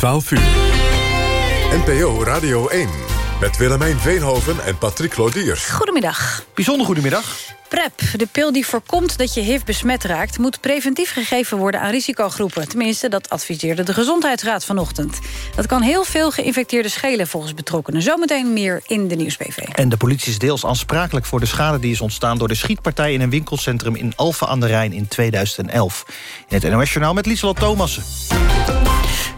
12 uur. NPO Radio 1. Met Willemijn Veenhoven en Patrick Lodiers. Goedemiddag. Bijzonder goedemiddag. PrEP, de pil die voorkomt dat je HIV besmet raakt... moet preventief gegeven worden aan risicogroepen. Tenminste, dat adviseerde de Gezondheidsraad vanochtend. Dat kan heel veel geïnfecteerden schelen volgens betrokkenen. Zometeen meer in de Nieuwsbv. En de politie is deels aansprakelijk voor de schade die is ontstaan... door de schietpartij in een winkelcentrum in Alphen aan de Rijn in 2011. In het NOS-journaal met Lieselot Thomassen.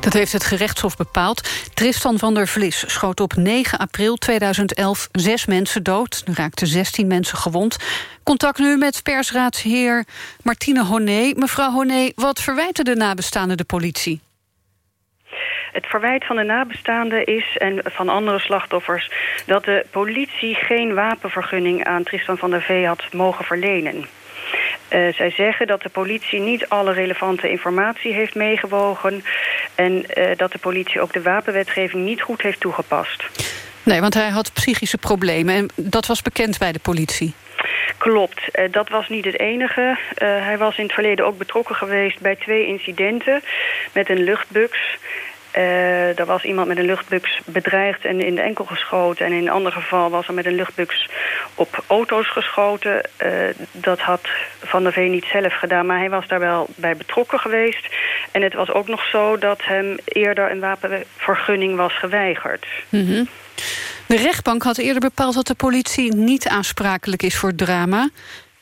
Dat heeft het gerechtshof bepaald. Tristan van der Vlis schoot op 9 april 2011 zes mensen dood. Er raakten 16 mensen gewond. Contact nu met persraadsheer Martine Honé. Mevrouw Honé, wat verwijten de nabestaanden de politie? Het verwijt van de nabestaanden is, en van andere slachtoffers... dat de politie geen wapenvergunning aan Tristan van der Vee had mogen verlenen. Uh, zij zeggen dat de politie niet alle relevante informatie heeft meegewogen... en uh, dat de politie ook de wapenwetgeving niet goed heeft toegepast. Nee, want hij had psychische problemen en dat was bekend bij de politie. Klopt, uh, dat was niet het enige. Uh, hij was in het verleden ook betrokken geweest bij twee incidenten met een luchtbux. Uh, er was iemand met een luchtbux bedreigd en in de enkel geschoten. En in een ander geval was er met een luchtbux op auto's geschoten. Uh, dat had Van der Veen niet zelf gedaan, maar hij was daar wel bij betrokken geweest. En het was ook nog zo dat hem eerder een wapenvergunning was geweigerd. -hmm. De rechtbank had eerder bepaald dat de politie niet aansprakelijk is voor drama.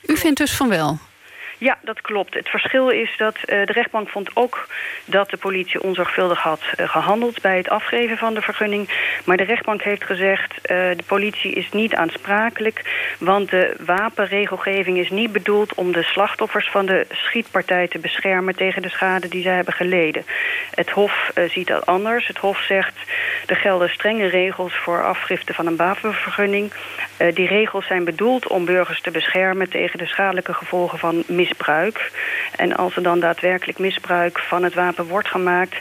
U vindt dus van wel? Ja, dat klopt. Het verschil is dat uh, de rechtbank vond ook dat de politie onzorgvuldig had uh, gehandeld bij het afgeven van de vergunning. Maar de rechtbank heeft gezegd, uh, de politie is niet aansprakelijk, want de wapenregelgeving is niet bedoeld om de slachtoffers van de schietpartij te beschermen tegen de schade die zij hebben geleden. Het Hof ziet dat anders. Het Hof zegt, er gelden strenge regels voor afgifte van een wapenvergunning. Die regels zijn bedoeld om burgers te beschermen tegen de schadelijke gevolgen van misbruik. En als er dan daadwerkelijk misbruik van het wapen wordt gemaakt...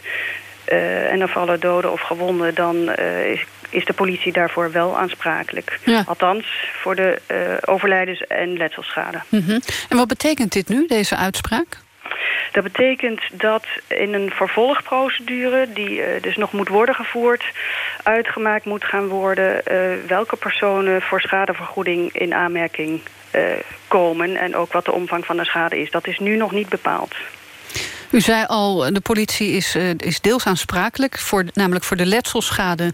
Uh, en er vallen doden of gewonden... dan uh, is, is, de politie daarvoor wel aansprakelijk. Ja. Althans, voor de uh, overlijdens- en letselschade. Mm -hmm. En wat betekent dit nu, deze uitspraak? Dat betekent dat in een vervolgprocedure... die uh, dus nog moet worden gevoerd... uitgemaakt moet gaan worden... Uh, welke personen voor schadevergoeding in aanmerking uh, komen... en ook wat de omvang van de schade is. Dat is nu nog niet bepaald. U zei al, de politie is, uh, is deels aansprakelijk... Voor, namelijk voor de letselschade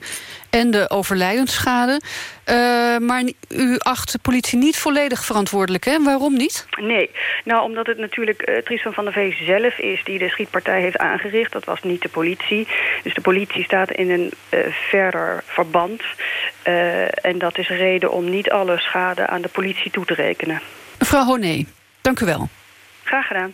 en de overlijdensschade. Uh, maar u acht de politie niet volledig verantwoordelijk, hè? Waarom niet? Nee, nou omdat het natuurlijk uh, Tristan van der Vee zelf is... die de schietpartij heeft aangericht, dat was niet de politie. Dus de politie staat in een uh, verder verband. en dat is reden om niet alle schade aan de politie toe te rekenen. Mevrouw Honé, dank u wel. Graag gedaan.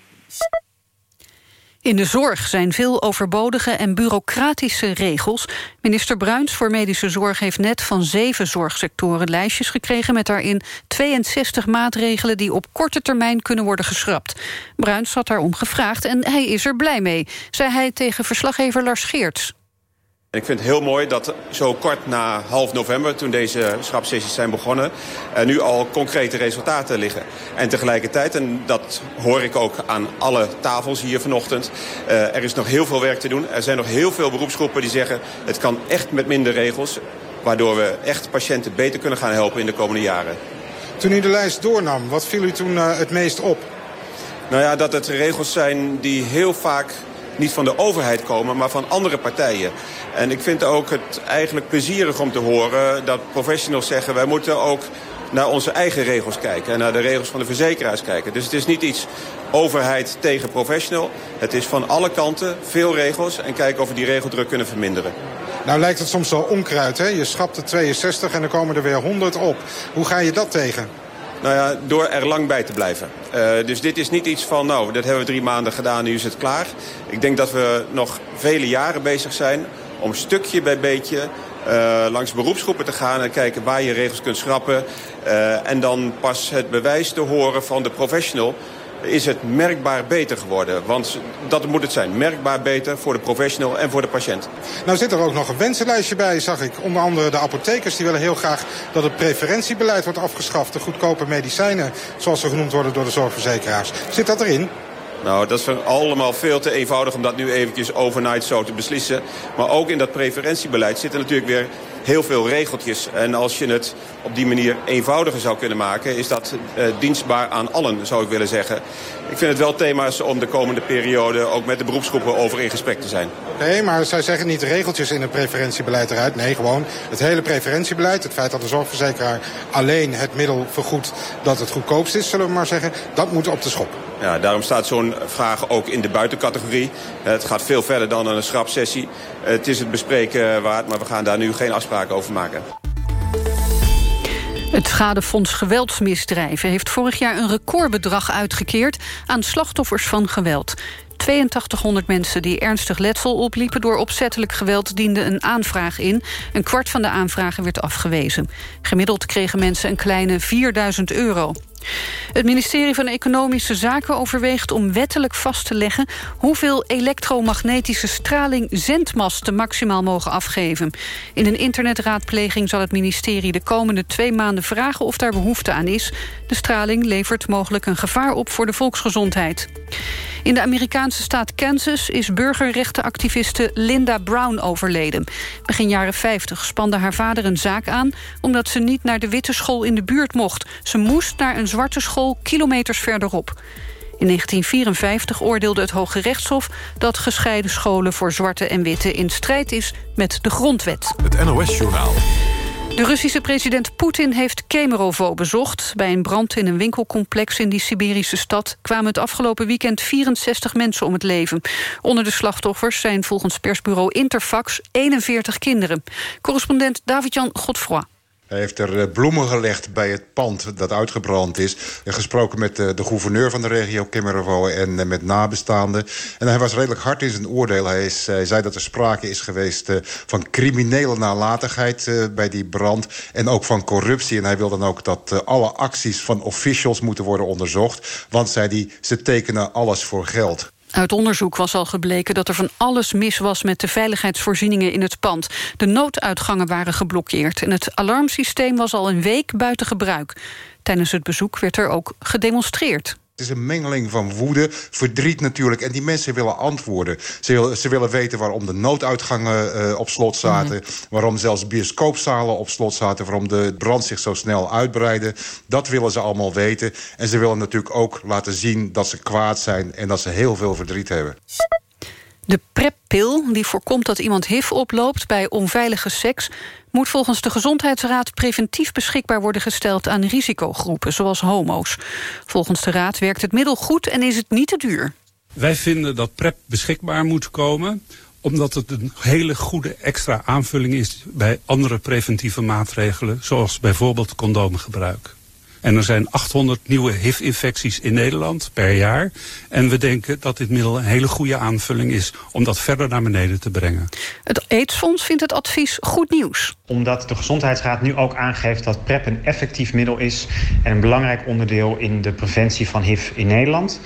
In de zorg zijn veel overbodige en bureaucratische regels. Minister Bruins voor Medische Zorg heeft net van zeven zorgsectoren lijstjes gekregen... met daarin 62 maatregelen die op korte termijn kunnen worden geschrapt. Bruins had daarom gevraagd en hij is er blij mee, zei hij tegen verslaggever Lars Geerts. Ik vind het heel mooi dat zo kort na half november, toen deze schrapsessies zijn begonnen, er nu al concrete resultaten liggen. En tegelijkertijd, en dat hoor ik ook aan alle tafels hier vanochtend, uh, er is nog heel veel werk te doen. Er zijn nog heel veel beroepsgroepen die zeggen, het kan echt met minder regels, waardoor we echt patiënten beter kunnen gaan helpen in de komende jaren. Toen u de lijst doornam, wat viel u toen uh, het meest op? Nou ja, dat het regels zijn die heel vaak niet van de overheid komen, maar van andere partijen. En ik vind ook het eigenlijk plezierig om te horen dat professionals zeggen... wij moeten ook naar onze eigen regels kijken en naar de regels van de verzekeraars kijken. Dus het is niet iets overheid tegen professional. Het is van alle kanten veel regels en kijken of we die regeldruk kunnen verminderen. Nou lijkt het soms wel onkruid, hè? Je schrapt er 62 en dan komen er weer 100 op. Hoe ga je dat tegen? Nou ja, door er lang bij te blijven. Uh, dus dit is niet iets van, nou, dat hebben we drie maanden gedaan, nu is het klaar. Ik denk dat we nog vele jaren bezig zijn om stukje bij beetje uh, langs beroepsgroepen te gaan en kijken waar je regels kunt schrappen. Uh, en dan pas het bewijs te horen van de professional is het merkbaar beter geworden. Want dat moet het zijn. Merkbaar beter voor de professional en voor de patiënt. Nou zit er ook nog een wensenlijstje bij, zag ik. Onder andere de apothekers die willen heel graag dat het preferentiebeleid wordt afgeschaft. De goedkope medicijnen, zoals ze genoemd worden door de zorgverzekeraars. Zit dat erin? Nou, dat is allemaal veel te eenvoudig om dat nu eventjes overnight zo te beslissen. Maar ook in dat preferentiebeleid zitten natuurlijk weer heel veel regeltjes. En als je het op die manier eenvoudiger zou kunnen maken... is dat uh, dienstbaar aan allen, zou ik willen zeggen. Ik vind het wel thema's om de komende periode... ook met de beroepsgroepen over in gesprek te zijn. Nee, maar zij zeggen niet regeltjes in het preferentiebeleid eruit. Nee, gewoon het hele preferentiebeleid. Het feit dat de zorgverzekeraar alleen het middel vergoedt... dat het goedkoopst is, zullen we maar zeggen. Dat moet op de schop. Ja, daarom staat zo'n vraag ook in de buitencategorie. Het gaat veel verder dan een schrapsessie. Het is het bespreken waard, maar we gaan daar nu geen afspraken over maken. Het Schadefonds Geweldsmisdrijven heeft vorig jaar een recordbedrag uitgekeerd aan slachtoffers van geweld. 8200 mensen die ernstig letsel opliepen door opzettelijk geweld dienden een aanvraag in. Een kwart van de aanvragen werd afgewezen. Gemiddeld kregen mensen een kleine 4000 euro. Het ministerie van Economische Zaken overweegt om wettelijk vast te leggen... hoeveel elektromagnetische straling zendmasten maximaal mogen afgeven. In een internetraadpleging zal het ministerie de komende twee maanden vragen... of daar behoefte aan is. De straling levert mogelijk een gevaar op voor de volksgezondheid. In de Amerikaanse staat Kansas is burgerrechtenactiviste Linda Brown overleden. Begin jaren 50 spande haar vader een zaak aan... omdat ze niet naar de witte school in de buurt mocht. Ze moest naar een zwarte school kilometers verderop. In 1954 oordeelde het Hoge Rechtshof dat gescheiden scholen voor zwarte en witte in strijd is met de grondwet. Het NOS-journaal. De Russische president Poetin heeft Kemerovo bezocht. Bij een brand in een winkelcomplex in die Siberische stad... kwamen het afgelopen weekend 64 mensen om het leven. Onder de slachtoffers zijn volgens persbureau Interfax 41 kinderen. Correspondent David-Jan Godfroy. Hij heeft er eh, bloemen gelegd bij het pand dat uitgebrand is. En gesproken met de, de gouverneur van de regio Kemerovo en eh, met nabestaanden. En hij was redelijk hard in zijn oordeel. Hij, zei dat er sprake is geweest van criminele nalatigheid bij die brand. En ook van corruptie. En hij wil dan ook dat alle acties van officials moeten worden onderzocht. Want, zei hij, ze tekenen alles voor geld. Uit onderzoek was al gebleken dat er van alles mis was... met de veiligheidsvoorzieningen in het pand. De nooduitgangen waren geblokkeerd... en het alarmsysteem was al een week buiten gebruik. Tijdens het bezoek werd er ook gedemonstreerd. Het is een mengeling van woede, verdriet natuurlijk. En die mensen willen antwoorden. Ze, wil, ze willen weten waarom de nooduitgangen uh, op slot zaten. Mm. Waarom zelfs bioscoopzalen op slot zaten. Waarom de brand zich zo snel uitbreidde. Dat willen ze allemaal weten. En ze willen natuurlijk ook laten zien dat ze kwaad zijn... en dat ze heel veel verdriet hebben. De PrEP-pil, die voorkomt dat iemand HIV oploopt bij onveilige seks... moet volgens de Gezondheidsraad preventief beschikbaar worden gesteld... aan risicogroepen, zoals homo's. Volgens de raad werkt het middel goed en is het niet te duur. Wij vinden dat PrEP beschikbaar moet komen omdat het een hele goede extra aanvulling is bij andere preventieve maatregelen... zoals bijvoorbeeld condoomgebruik. En er zijn 800 nieuwe HIV-infecties in Nederland per jaar. En we denken dat dit middel een hele goede aanvulling is... om dat verder naar beneden te brengen. Het AIDS-fonds vindt het advies goed nieuws. Omdat de Gezondheidsraad nu ook aangeeft dat PrEP een effectief middel is... en een belangrijk onderdeel in de preventie van HIV in Nederland.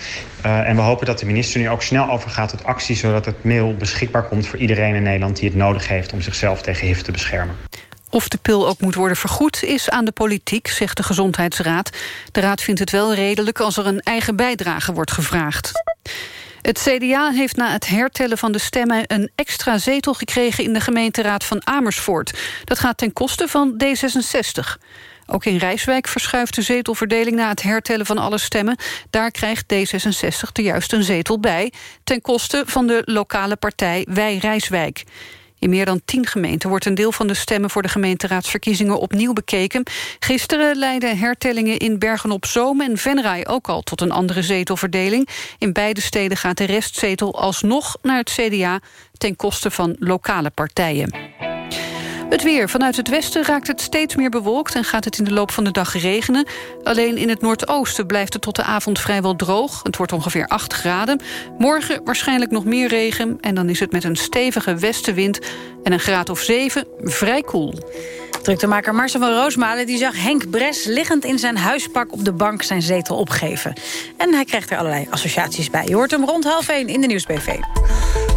Uh, en we hopen dat de minister nu ook snel overgaat tot actie... zodat het middel beschikbaar komt voor iedereen in Nederland... die het nodig heeft om zichzelf tegen HIV te beschermen. Of de pil ook moet worden vergoed is aan de politiek, zegt de Gezondheidsraad. De raad vindt het wel redelijk als er een eigen bijdrage wordt gevraagd. Het CDA heeft na het hertellen van de stemmen... een extra zetel gekregen in de gemeenteraad van Amersfoort. Dat gaat ten koste van D66. Ook in Rijswijk verschuift de zetelverdeling na het hertellen van alle stemmen. Daar krijgt D66 er juist een zetel bij... ten koste van de lokale partij Wij Rijswijk. In meer dan tien gemeenten wordt een deel van de stemmen... voor de gemeenteraadsverkiezingen opnieuw bekeken. Gisteren leidden hertellingen in Bergen-op-Zoom en Venray... ook al tot een andere zetelverdeling. In beide steden gaat de restzetel alsnog naar het CDA... ten koste van lokale partijen. Het weer. Vanuit het westen raakt het steeds meer bewolkt... en gaat het in de loop van de dag regenen. Alleen in het noordoosten blijft het tot de avond vrijwel droog. Het wordt ongeveer 8 graden. Morgen waarschijnlijk nog meer regen... en dan is het met een stevige westenwind en een graad of 7 vrij koel. Druktemaker Marcel van Roosmalen die zag Henk Bres liggend in zijn huispak op de bank zijn zetel opgeven. En hij krijgt er allerlei associaties bij. Je hoort hem rond half 1 in de Nieuwsbv.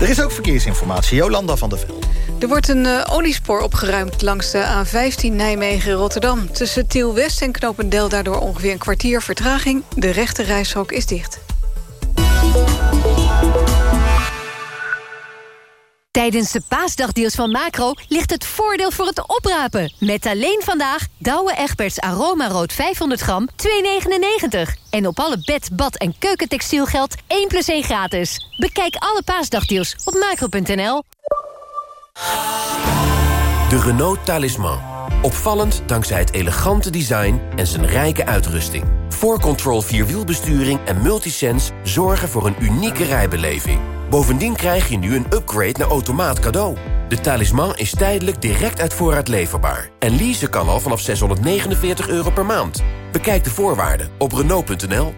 Er is ook verkeersinformatie. Jolanda van der Velde. Er wordt een uh, oliespoor opgeruimd langs de A15 Nijmegen-Rotterdam. Tussen Tiel-West en Knopendel daardoor ongeveer een kwartier vertraging. De rechte reishok is dicht. Tijdens de paasdagdeals van Macro ligt het voordeel voor het oprapen. Met alleen vandaag Douwe Egberts Aroma Rood 500 gram 2,99. En op alle bed, bad en keukentextiel geldt 1 plus 1 gratis. Bekijk alle paasdagdeals op macro.nl. De Renault Talisman. Opvallend dankzij het elegante design en zijn rijke uitrusting. 4Control Vierwielbesturing en Multisense zorgen voor een unieke rijbeleving. Bovendien krijg je nu een upgrade naar automaat cadeau. De talisman is tijdelijk direct uit voorraad leverbaar. En leasen kan al vanaf 649 euro per maand. Bekijk de voorwaarden op Renault.nl.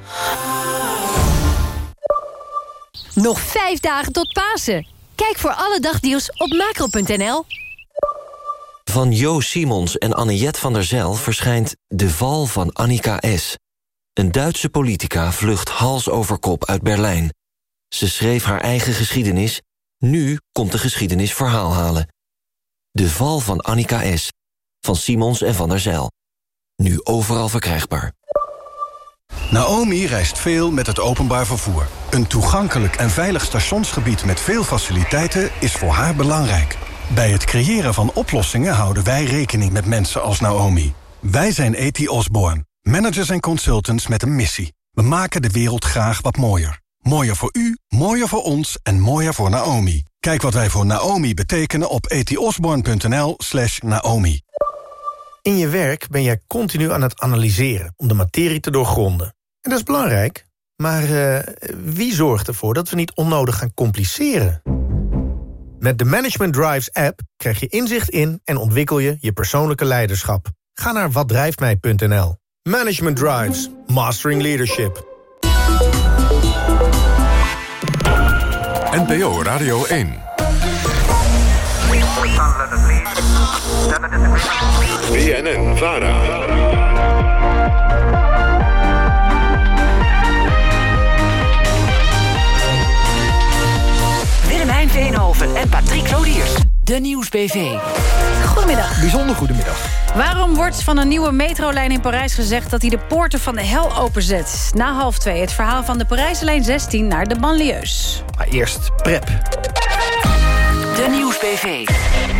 Nog vijf dagen tot Pasen. Kijk voor alle dagdeals op macro.nl. Van Jo Simons en Anniette van der Zijl verschijnt De Val van Annika S. Een Duitse politica vlucht hals over kop uit Berlijn. Ze schreef haar eigen geschiedenis. Nu komt de geschiedenis verhaal halen. De Val van Annika S. Van Simons en van der Zijl. Nu overal verkrijgbaar. Naomi reist veel met het openbaar vervoer. Een toegankelijk en veilig stationsgebied met veel faciliteiten is voor haar belangrijk. Bij het creëren van oplossingen houden wij rekening met mensen als Naomi. Wij zijn E.T. Osborne, managers en consultants met een missie. We maken de wereld graag wat mooier. Mooier voor u, mooier voor ons en mooier voor Naomi. Kijk wat wij voor Naomi betekenen op etiosborn.nl slash Naomi. In je werk ben jij continu aan het analyseren om de materie te doorgronden. En dat is belangrijk, maar uh, wie zorgt ervoor dat we niet onnodig gaan compliceren? Met de Management Drives app krijg je inzicht in en ontwikkel je je persoonlijke leiderschap. Ga naar watdrijftmij.nl. Management Drives, Mastering Leadership. NPO Radio 1. BNN Vara. En Patrick Lodiers. De Nieuws-BV. Goedemiddag. Bijzonder goedemiddag. Waarom wordt van een nieuwe metrolijn in Parijs gezegd... dat hij de poorten van de hel openzet? Na half twee het verhaal van de Parijslijn 16 naar de banlieues. Maar eerst PrEP. De Nieuws-BV.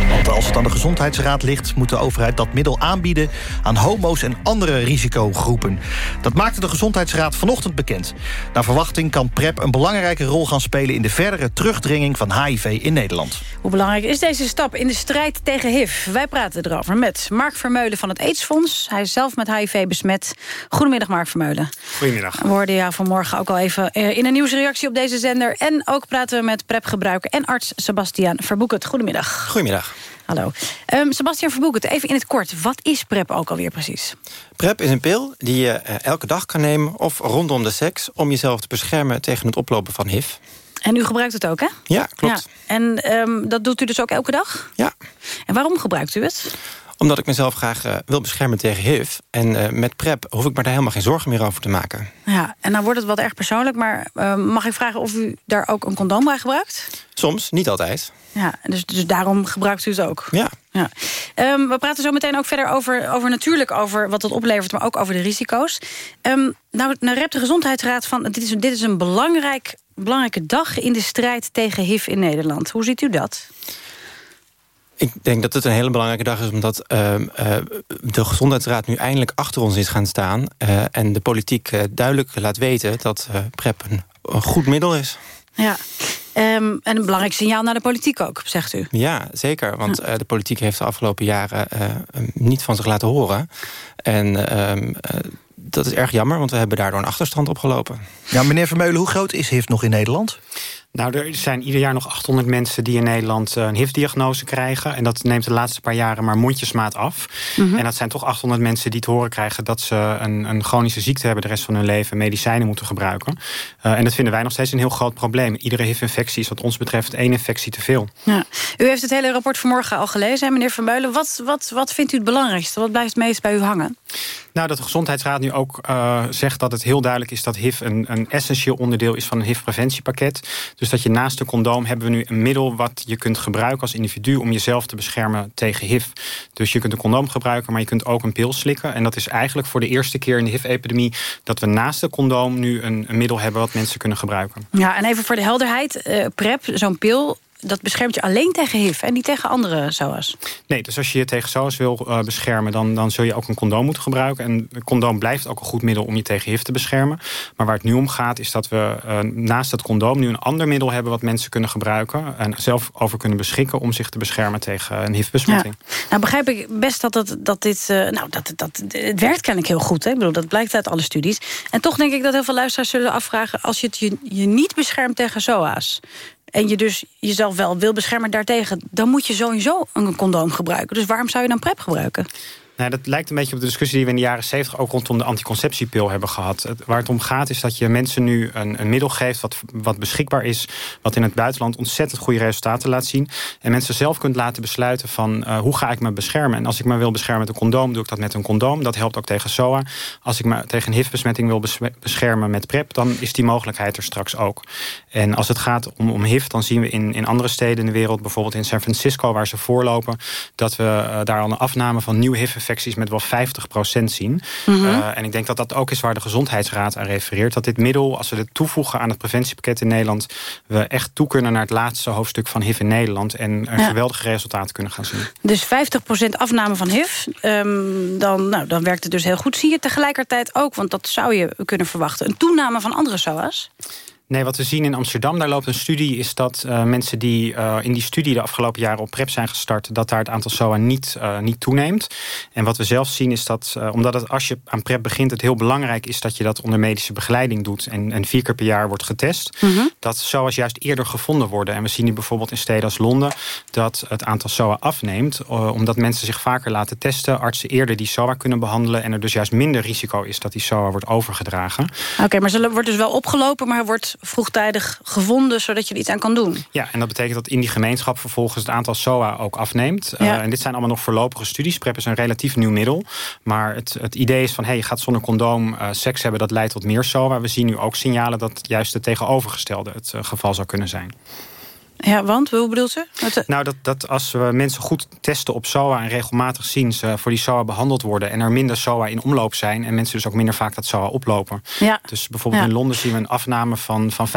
Want als het aan de Gezondheidsraad ligt... moet de overheid dat middel aanbieden aan homo's en andere risicogroepen. Dat maakte de Gezondheidsraad vanochtend bekend. Naar verwachting kan PrEP een belangrijke rol gaan spelen... in de verdere terugdringing van HIV in Nederland. Hoe belangrijk is deze stap in de strijd tegen HIV? Wij praten erover met Mark Vermeulen van het AIDS-fonds. Hij is zelf met HIV besmet. Goedemiddag, Mark Vermeulen. Goedemiddag. We hoorden jou vanmorgen ook al even eh, in een nieuwsreactie op deze zender. En ook praten we met PrEP-gebruiker en arts Sebastiaan Verboekert. Goedemiddag. Goedemiddag. Hallo. Um, Sebastian Verboekert, even in het kort. Wat is PrEP ook alweer precies? PrEP is een pil die je uh, elke dag kan nemen... of rondom de seks om jezelf te beschermen tegen het oplopen van HIV. En u gebruikt het ook, hè? Ja, klopt. Ja. En um, dat doet u dus ook elke dag? Ja. En waarom gebruikt u het? Omdat ik mezelf graag uh, wil beschermen tegen HIV. En uh, met PrEP hoef ik me daar helemaal geen zorgen meer over te maken. Ja, en dan wordt het wat erg persoonlijk. Maar uh, mag ik vragen of u daar ook een condoom bij gebruikt? Soms, niet altijd. Ja, dus, dus daarom gebruikt u het ook? Ja. ja. Um, we praten zo meteen ook verder over, over natuurlijk over wat het oplevert... maar ook over de risico's. Um, nou, nou rept de Gezondheidsraad van... dit is, dit is een belangrijk, belangrijke dag in de strijd tegen HIV in Nederland. Hoe ziet u dat? Ik denk dat het een hele belangrijke dag is... omdat uh, uh, de Gezondheidsraad nu eindelijk achter ons is gaan staan... Uh, en de politiek duidelijk laat weten dat PrEP een, een goed middel is. Ja, um, en een belangrijk signaal naar de politiek ook, zegt u. Ja, zeker. Want ja. uh, de politiek heeft de afgelopen jaren uh, niet van zich laten horen. En uh, dat is erg jammer, want we hebben daardoor een achterstand opgelopen. Ja, meneer Vermeulen, hoe groot is HIV nog in Nederland? Nou, er zijn ieder jaar nog 800 mensen die in Nederland een HIV-diagnose krijgen. En dat neemt de laatste paar jaren maar mondjesmaat af. Mm -hmm. En dat zijn toch 800 mensen die te horen krijgen... dat ze een, een chronische ziekte hebben de rest van hun leven... en medicijnen moeten gebruiken. Uh, en dat vinden wij nog steeds een heel groot probleem. Iedere HIV-infectie is wat ons betreft één infectie te veel. Ja. U heeft het hele rapport vanmorgen al gelezen, hè, meneer Vermeulen. Wat, wat, wat vindt u het belangrijkste? Wat blijft het meest bij u hangen? Nou, dat de Gezondheidsraad nu nu ook uh, zegt dat het heel duidelijk is dat HIV een, een essentieel onderdeel is van een HIV-preventiepakket. Dus dat je naast een condoom hebben we nu een middel wat je kunt gebruiken als individu om jezelf te beschermen tegen HIV. Dus je kunt een condoom gebruiken, maar je kunt ook een pil slikken. En dat is eigenlijk voor de eerste keer in de HIV-epidemie dat we naast de condoom nu een, middel hebben wat mensen kunnen gebruiken. Ja, en even voor de helderheid, uh, PrEP, zo'n pil dat beschermt je alleen tegen HIV en niet tegen andere SOA's? Nee, dus als je je tegen SOA's wil uh, beschermen... Dan, dan zul je ook een condoom moeten gebruiken. En een condoom blijft ook een goed middel om je tegen HIV te beschermen. Maar waar het nu om gaat is dat we uh, naast het condoom... nu een ander middel hebben wat mensen kunnen gebruiken... en zelf over kunnen beschikken om zich te beschermen tegen een HIV-besmetting. Ja. Nou begrijp ik best dat, dat, dat dit... Uh, nou, dat, dat, het werkt kennelijk heel goed. Hè? Ik bedoel, dat blijkt uit alle studies. En toch denk ik dat heel veel luisteraars zullen afvragen... als je het je, je niet beschermt tegen SOA's en je dus jezelf wel wil beschermen daartegen... dan moet je sowieso een condoom gebruiken. Dus waarom zou je dan PrEP gebruiken? Nou, dat lijkt een beetje op de discussie die we in de jaren 70 ook rondom de anticonceptiepil hebben gehad. Het, waar het om gaat is dat je mensen nu een, een, middel geeft wat, wat beschikbaar is, wat in het buitenland ontzettend goede resultaten laat zien. En mensen zelf kunt laten besluiten van uh, hoe ga ik me beschermen. En als ik me wil beschermen met een condoom, doe ik dat met een condoom. Dat helpt ook tegen SOA. Als ik me tegen een HIV-besmetting wil beschermen met PrEP, dan is die mogelijkheid er straks ook. En als het gaat om, om HIV, dan zien we in, in andere steden in de wereld, bijvoorbeeld in San Francisco, waar ze voorlopen, dat we uh, daar al een afname van nieuw HIV infecties met wel 50% zien. Mm -hmm. uh, en ik denk dat dat ook is waar de Gezondheidsraad aan refereert. Dat dit middel, als we het toevoegen aan het preventiepakket in Nederland... we echt toe kunnen naar het laatste hoofdstuk van HIV in Nederland... en ja. geweldige resultaten kunnen gaan zien. Dus 50% afname van HIV, um, dan, nou, dan werkt het dus heel goed. Zie je tegelijkertijd ook, want dat zou je kunnen verwachten... een toename van andere SOA's? Nee, wat we zien in Amsterdam, daar loopt een studie... is dat uh, mensen die uh, in die studie de afgelopen jaren op PrEP zijn gestart... dat daar het aantal SOA niet, uh, niet toeneemt. En wat we zelf zien is dat, omdat het, als je aan PrEP begint... het heel belangrijk is dat je dat onder medische begeleiding doet... en, en vier keer per jaar wordt getest. Mm -hmm. Dat SOA's juist eerder gevonden worden. En we zien nu bijvoorbeeld in steden als Londen... dat het aantal SOA afneemt... omdat mensen zich vaker laten testen... artsen eerder die SOA kunnen behandelen... en er dus juist minder risico is dat die SOA wordt overgedragen. Oké, okay, maar ze wordt dus wel opgelopen... maar wordt vroegtijdig gevonden, zodat je er iets aan kan doen. Ja, en dat betekent dat in die gemeenschap vervolgens het aantal SOA ook afneemt. Ja. Uh, en dit zijn allemaal nog voorlopige studies. PrEP is een relatief nieuw middel. Maar het, het idee is van, hey, je gaat zonder condoom uh, seks hebben... dat leidt tot meer SOA. We zien nu ook signalen dat juist het tegenovergestelde het uh, geval zou kunnen zijn. Ja, want? Hoe bedoelt ze? Nou, dat, dat als we mensen goed testen op SOA... en regelmatig zien ze voor die SOA behandeld worden... en er minder SOA in omloop zijn... en mensen dus ook minder vaak dat SOA oplopen. Ja. Dus bijvoorbeeld ja. in Londen zien we een afname van, van 25%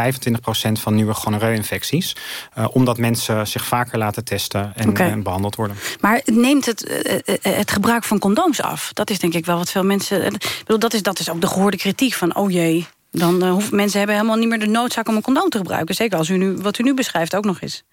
van nieuwe gonoreu-infecties. Uh, omdat mensen zich vaker laten testen en, okay. en, behandeld worden. Maar neemt het, uh, het gebruik van condooms af? Dat is denk ik wel wat veel mensen... Bedoel, dat, is, dat is ook de gehoorde kritiek van... oh jee, dan uh, hoeven mensen hebben helemaal niet meer de noodzaak om een condoom te gebruiken. Zeker als u nu, wat u nu beschrijft ook nog is.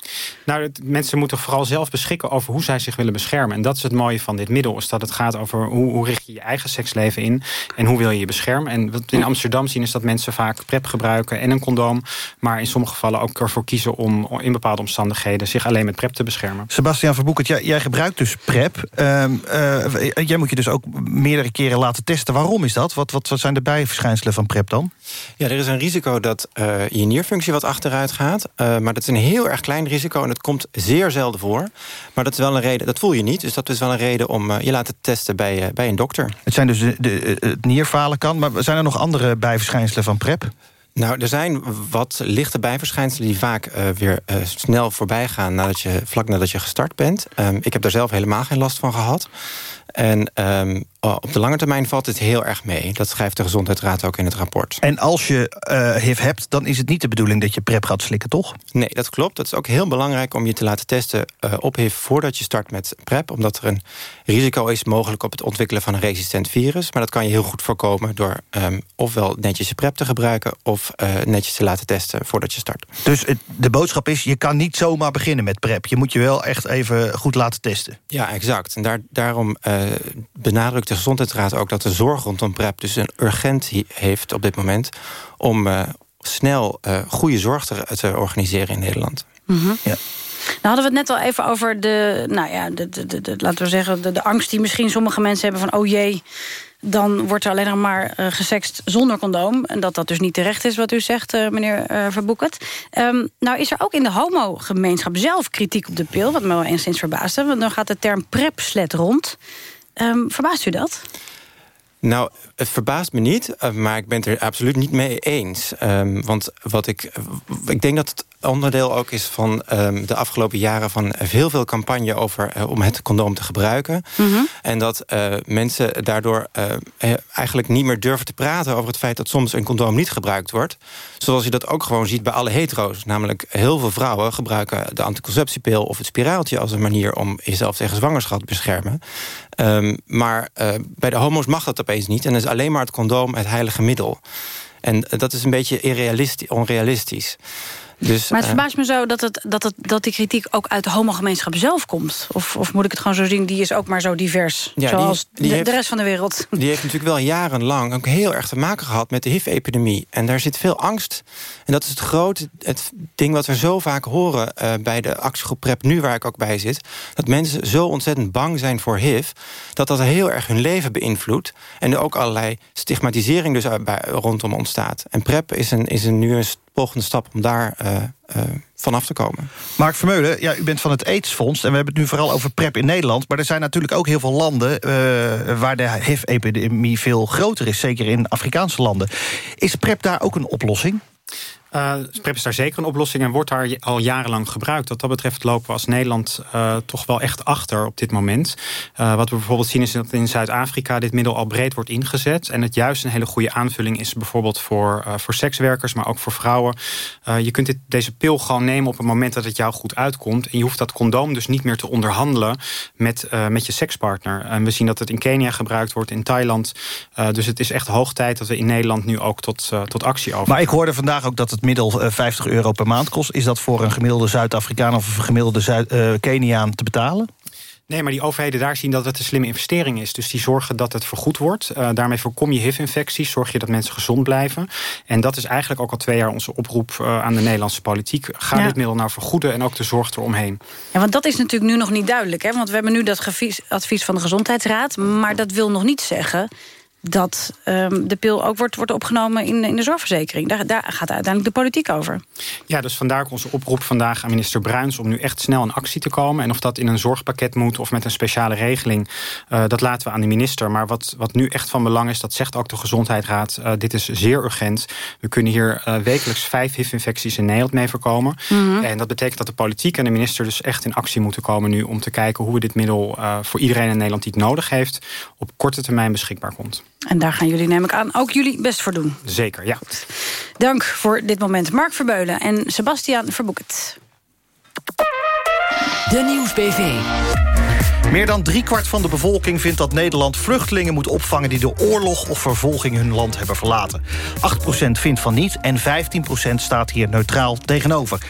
Nou, het, mensen moeten vooral zelf beschikken over hoe zij zich willen beschermen. En dat is het mooie van dit middel. Is dat het gaat over hoe, hoe richt je je eigen seksleven in. En hoe wil je je beschermen. En wat we in Amsterdam zien is dat mensen vaak PrEP gebruiken en een condoom. Maar in sommige gevallen ook ervoor kiezen om in bepaalde omstandigheden zich alleen met PrEP te beschermen. Sebastian Verboekert, jij, jij gebruikt dus PrEP. Uh, uh, jij moet je dus ook meerdere keren laten testen. Waarom is dat? Wat, wat, wat zijn de bijverschijnselen van PrEP dan? Ja, er is een risico dat uh, je nierfunctie wat achteruit gaat. Uh, maar dat is een heel erg klein risico en het komt zeer zelden voor. Maar dat is wel een reden, dat voel je niet. Dus dat is wel een reden om uh, je laten testen bij, bij een dokter. Het zijn dus de, de, het nierfalen kan. Maar zijn er nog andere bijverschijnselen van PrEP? Nou, er zijn wat lichte bijverschijnselen die vaak uh, weer uh, snel voorbij gaan nadat je, vlak nadat je gestart bent. Um, ik heb daar zelf helemaal geen last van gehad. En um, op de lange termijn valt het heel erg mee. Dat schrijft de Gezondheidsraad ook in het rapport. En als je uh, HIV hebt, dan is het niet de bedoeling dat je PrEP gaat slikken, toch? Nee, dat klopt. Dat is ook heel belangrijk om je te laten testen uh, op HIV... voordat je start met PrEP. Omdat er een risico is mogelijk op het ontwikkelen van een resistent virus. Maar dat kan je heel goed voorkomen door um, ofwel netjes je PrEP te gebruiken... of uh, netjes te laten testen voordat je start. Dus het, de boodschap is, je kan niet zomaar beginnen met PrEP. Je moet je wel echt even goed laten testen. Ja, exact. En daar, daarom benadrukt de Gezondheidsraad ook dat de zorg rondom PrEP... dus een urgentie heeft op dit moment... om uh, snel uh, goede zorg te, te, organiseren in Nederland. Mm -hmm. ja. Nou hadden we het net al even over de, nou ja, de, de, de, de laten we zeggen, de, de angst die misschien sommige mensen hebben van, oh jee, dan wordt er alleen nog maar uh, gesext zonder condoom. En dat dat dus niet terecht is wat u zegt, uh, meneer uh, Verboekert. Um, nou is er ook in de homo-gemeenschap zelf kritiek op de pil... wat me wel enigszins verbaasde. Want dan gaat de term prep-slet rond. Um, verbaast u dat? Nou, het verbaast me niet, eh, maar ik ben het er absoluut niet mee eens. Um, want wat ik, ik denk dat het onderdeel ook is van um, de afgelopen jaren... van heel veel campagne over uh, om het condoom te gebruiken. Mm -hmm. En dat uh, mensen daardoor uh, eigenlijk niet meer durven te praten... over het feit dat soms een condoom niet gebruikt wordt. Zoals je dat ook gewoon ziet bij alle hetero's. Namelijk heel veel vrouwen gebruiken de anticonceptiepil... of het spiraaltje als een manier om jezelf tegen zwangerschap te beschermen. Um, maar bij de homo's mag dat niet. En is alleen maar het condoom het heilige middel. En dat is een beetje onrealistisch. Dus, maar het verbaast me zo dat, het, dat, het, dat die kritiek ook uit de homogemeenschap zelf komt. Of, of moet ik het gewoon zo zien, die is ook maar zo divers. Ja, zoals die, die de, heeft, de, rest van de wereld. Die heeft natuurlijk wel jarenlang ook heel erg te maken gehad met de HIV-epidemie. En daar zit veel angst. En dat is het grote het ding wat we zo vaak horen uh, bij de actiegroep PrEP nu, waar ik ook bij zit. Dat mensen zo ontzettend bang zijn voor HIV. Dat dat heel erg hun leven beïnvloedt. En er ook allerlei stigmatisering dus bij, rondom ontstaat. En PrEP is, een, is een, nu een volgende stap om daar uh, uh, vanaf te komen. Mark Vermeulen, ja, u bent van het AIDS-fonds... en we hebben het nu vooral over PrEP in Nederland... maar er zijn natuurlijk ook heel veel landen... Uh, waar de HIV-epidemie veel groter is, zeker in Afrikaanse landen. Is PrEP daar ook een oplossing? Uh, PrEP is daar zeker een oplossing en wordt daar al jarenlang gebruikt. Wat dat betreft lopen we als Nederland uh, toch wel echt achter op dit moment. Uh, wat we bijvoorbeeld zien is dat in Zuid-Afrika dit middel al breed wordt ingezet. En het juist een hele goede aanvulling is bijvoorbeeld voor, voor sekswerkers, maar ook voor vrouwen. je kunt dit, deze pil gewoon nemen op het moment dat het jou goed uitkomt. En je hoeft dat condoom dus niet meer te onderhandelen met, met je sekspartner. En we zien dat het in Kenia gebruikt wordt, in Thailand. dus het is echt hoog tijd dat we in Nederland nu ook tot, tot actie over. Maar ik hoorde vandaag ook dat het middel 50 eh, euro per maand kost. Is dat voor een gemiddelde Zuid-Afrikaan of een gemiddelde Zuid uh, Keniaan te betalen? Nee, maar die overheden daar zien dat het een slimme investering is. Dus die zorgen dat het vergoed wordt. Uh, daarmee voorkom je HIV-infecties, zorg je dat mensen gezond blijven. En dat is eigenlijk ook al twee jaar onze oproep uh, aan de Nederlandse politiek. Ga ja. dit middel nou vergoeden en ook de zorg eromheen. Ja, want dat is natuurlijk nu nog niet duidelijk. Hè? Want we hebben nu dat advies van de Gezondheidsraad. Maar dat wil nog niet zeggen dat um, de pil ook wordt, wordt opgenomen in, in de zorgverzekering. Daar, daar gaat uiteindelijk de politiek over. Ja, dus vandaar ook onze oproep vandaag aan minister Bruins... om nu echt snel in actie te komen. En of dat in een zorgpakket moet of met een speciale regeling... Uh, dat laten we aan de minister. Maar wat, wat nu echt van belang is, dat zegt ook de Gezondheidsraad... Uh, dit is zeer urgent. We kunnen hier uh, wekelijks vijf HIV-infecties in Nederland mee voorkomen. Mm -hmm. En dat betekent dat de politiek en de minister dus echt in actie moeten komen nu... om te kijken hoe we dit middel voor iedereen in Nederland die het nodig heeft... op korte termijn beschikbaar komt. En daar gaan jullie, neem ik aan, ook jullie best voor doen. Zeker, ja. Dank voor dit moment. Mark Verbeulen en Sebastiaan Verboeket. De Nieuwsbv. Meer dan driekwart van de bevolking vindt dat Nederland vluchtelingen moet opvangen... die door oorlog of vervolging hun land hebben verlaten. 8% vindt van niet en 15% staat hier neutraal tegenover.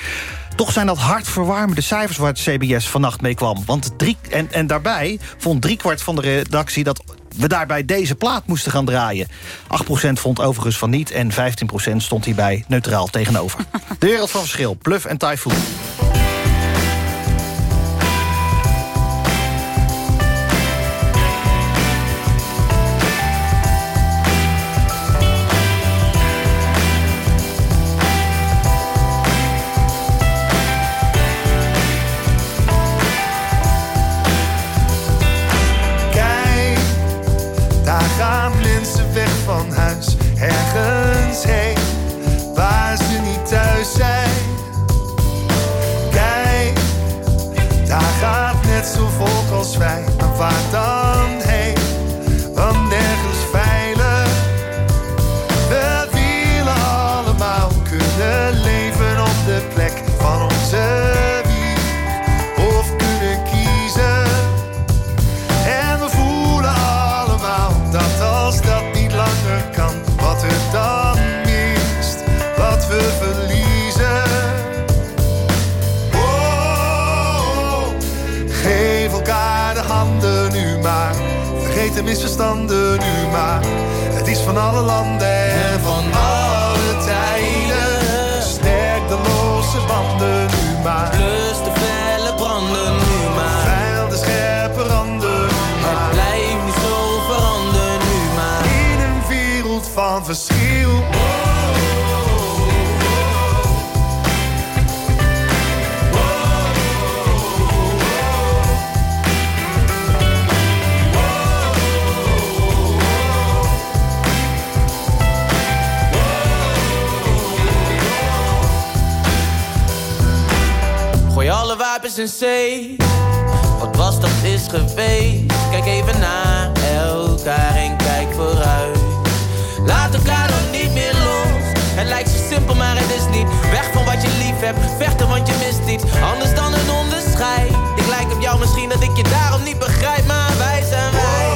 Toch zijn dat hartverwarmende cijfers waar het CBS vannacht mee kwam. Want drie, en, en daarbij vond driekwart van de redactie... dat we daarbij deze plaat moesten gaan draaien. 8% vond overigens van niet en 15% stond hierbij neutraal tegenover. De wereld van verschil, Bluff en Typhoon. Misverstanden nu maar. Het is van alle landen en van alle tijden. Sterk de losse banden nu maar. Plus de felle branden nu maar. Veil de scherpe randen nu maar. Het blijft niet zo veranderen nu maar. In een wereld van verschil. En zee. Wat was dat is geweest. Kijk even naar elkaar en kijk vooruit. Laat elkaar dan niet meer los. Het lijkt zo simpel, maar het is niet. Weg van wat je lief hebt, vechten want je mist iets. Anders dan een onderscheid. Ik lijk op jou misschien dat ik je daarom niet begrijp, maar wij zijn wij.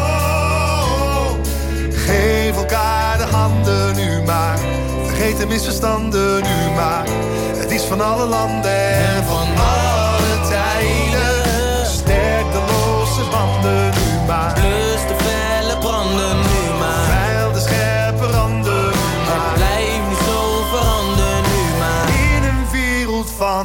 Geef elkaar de handen nu maar. Vergeet de misverstanden nu maar. Het is van alle landen en van alle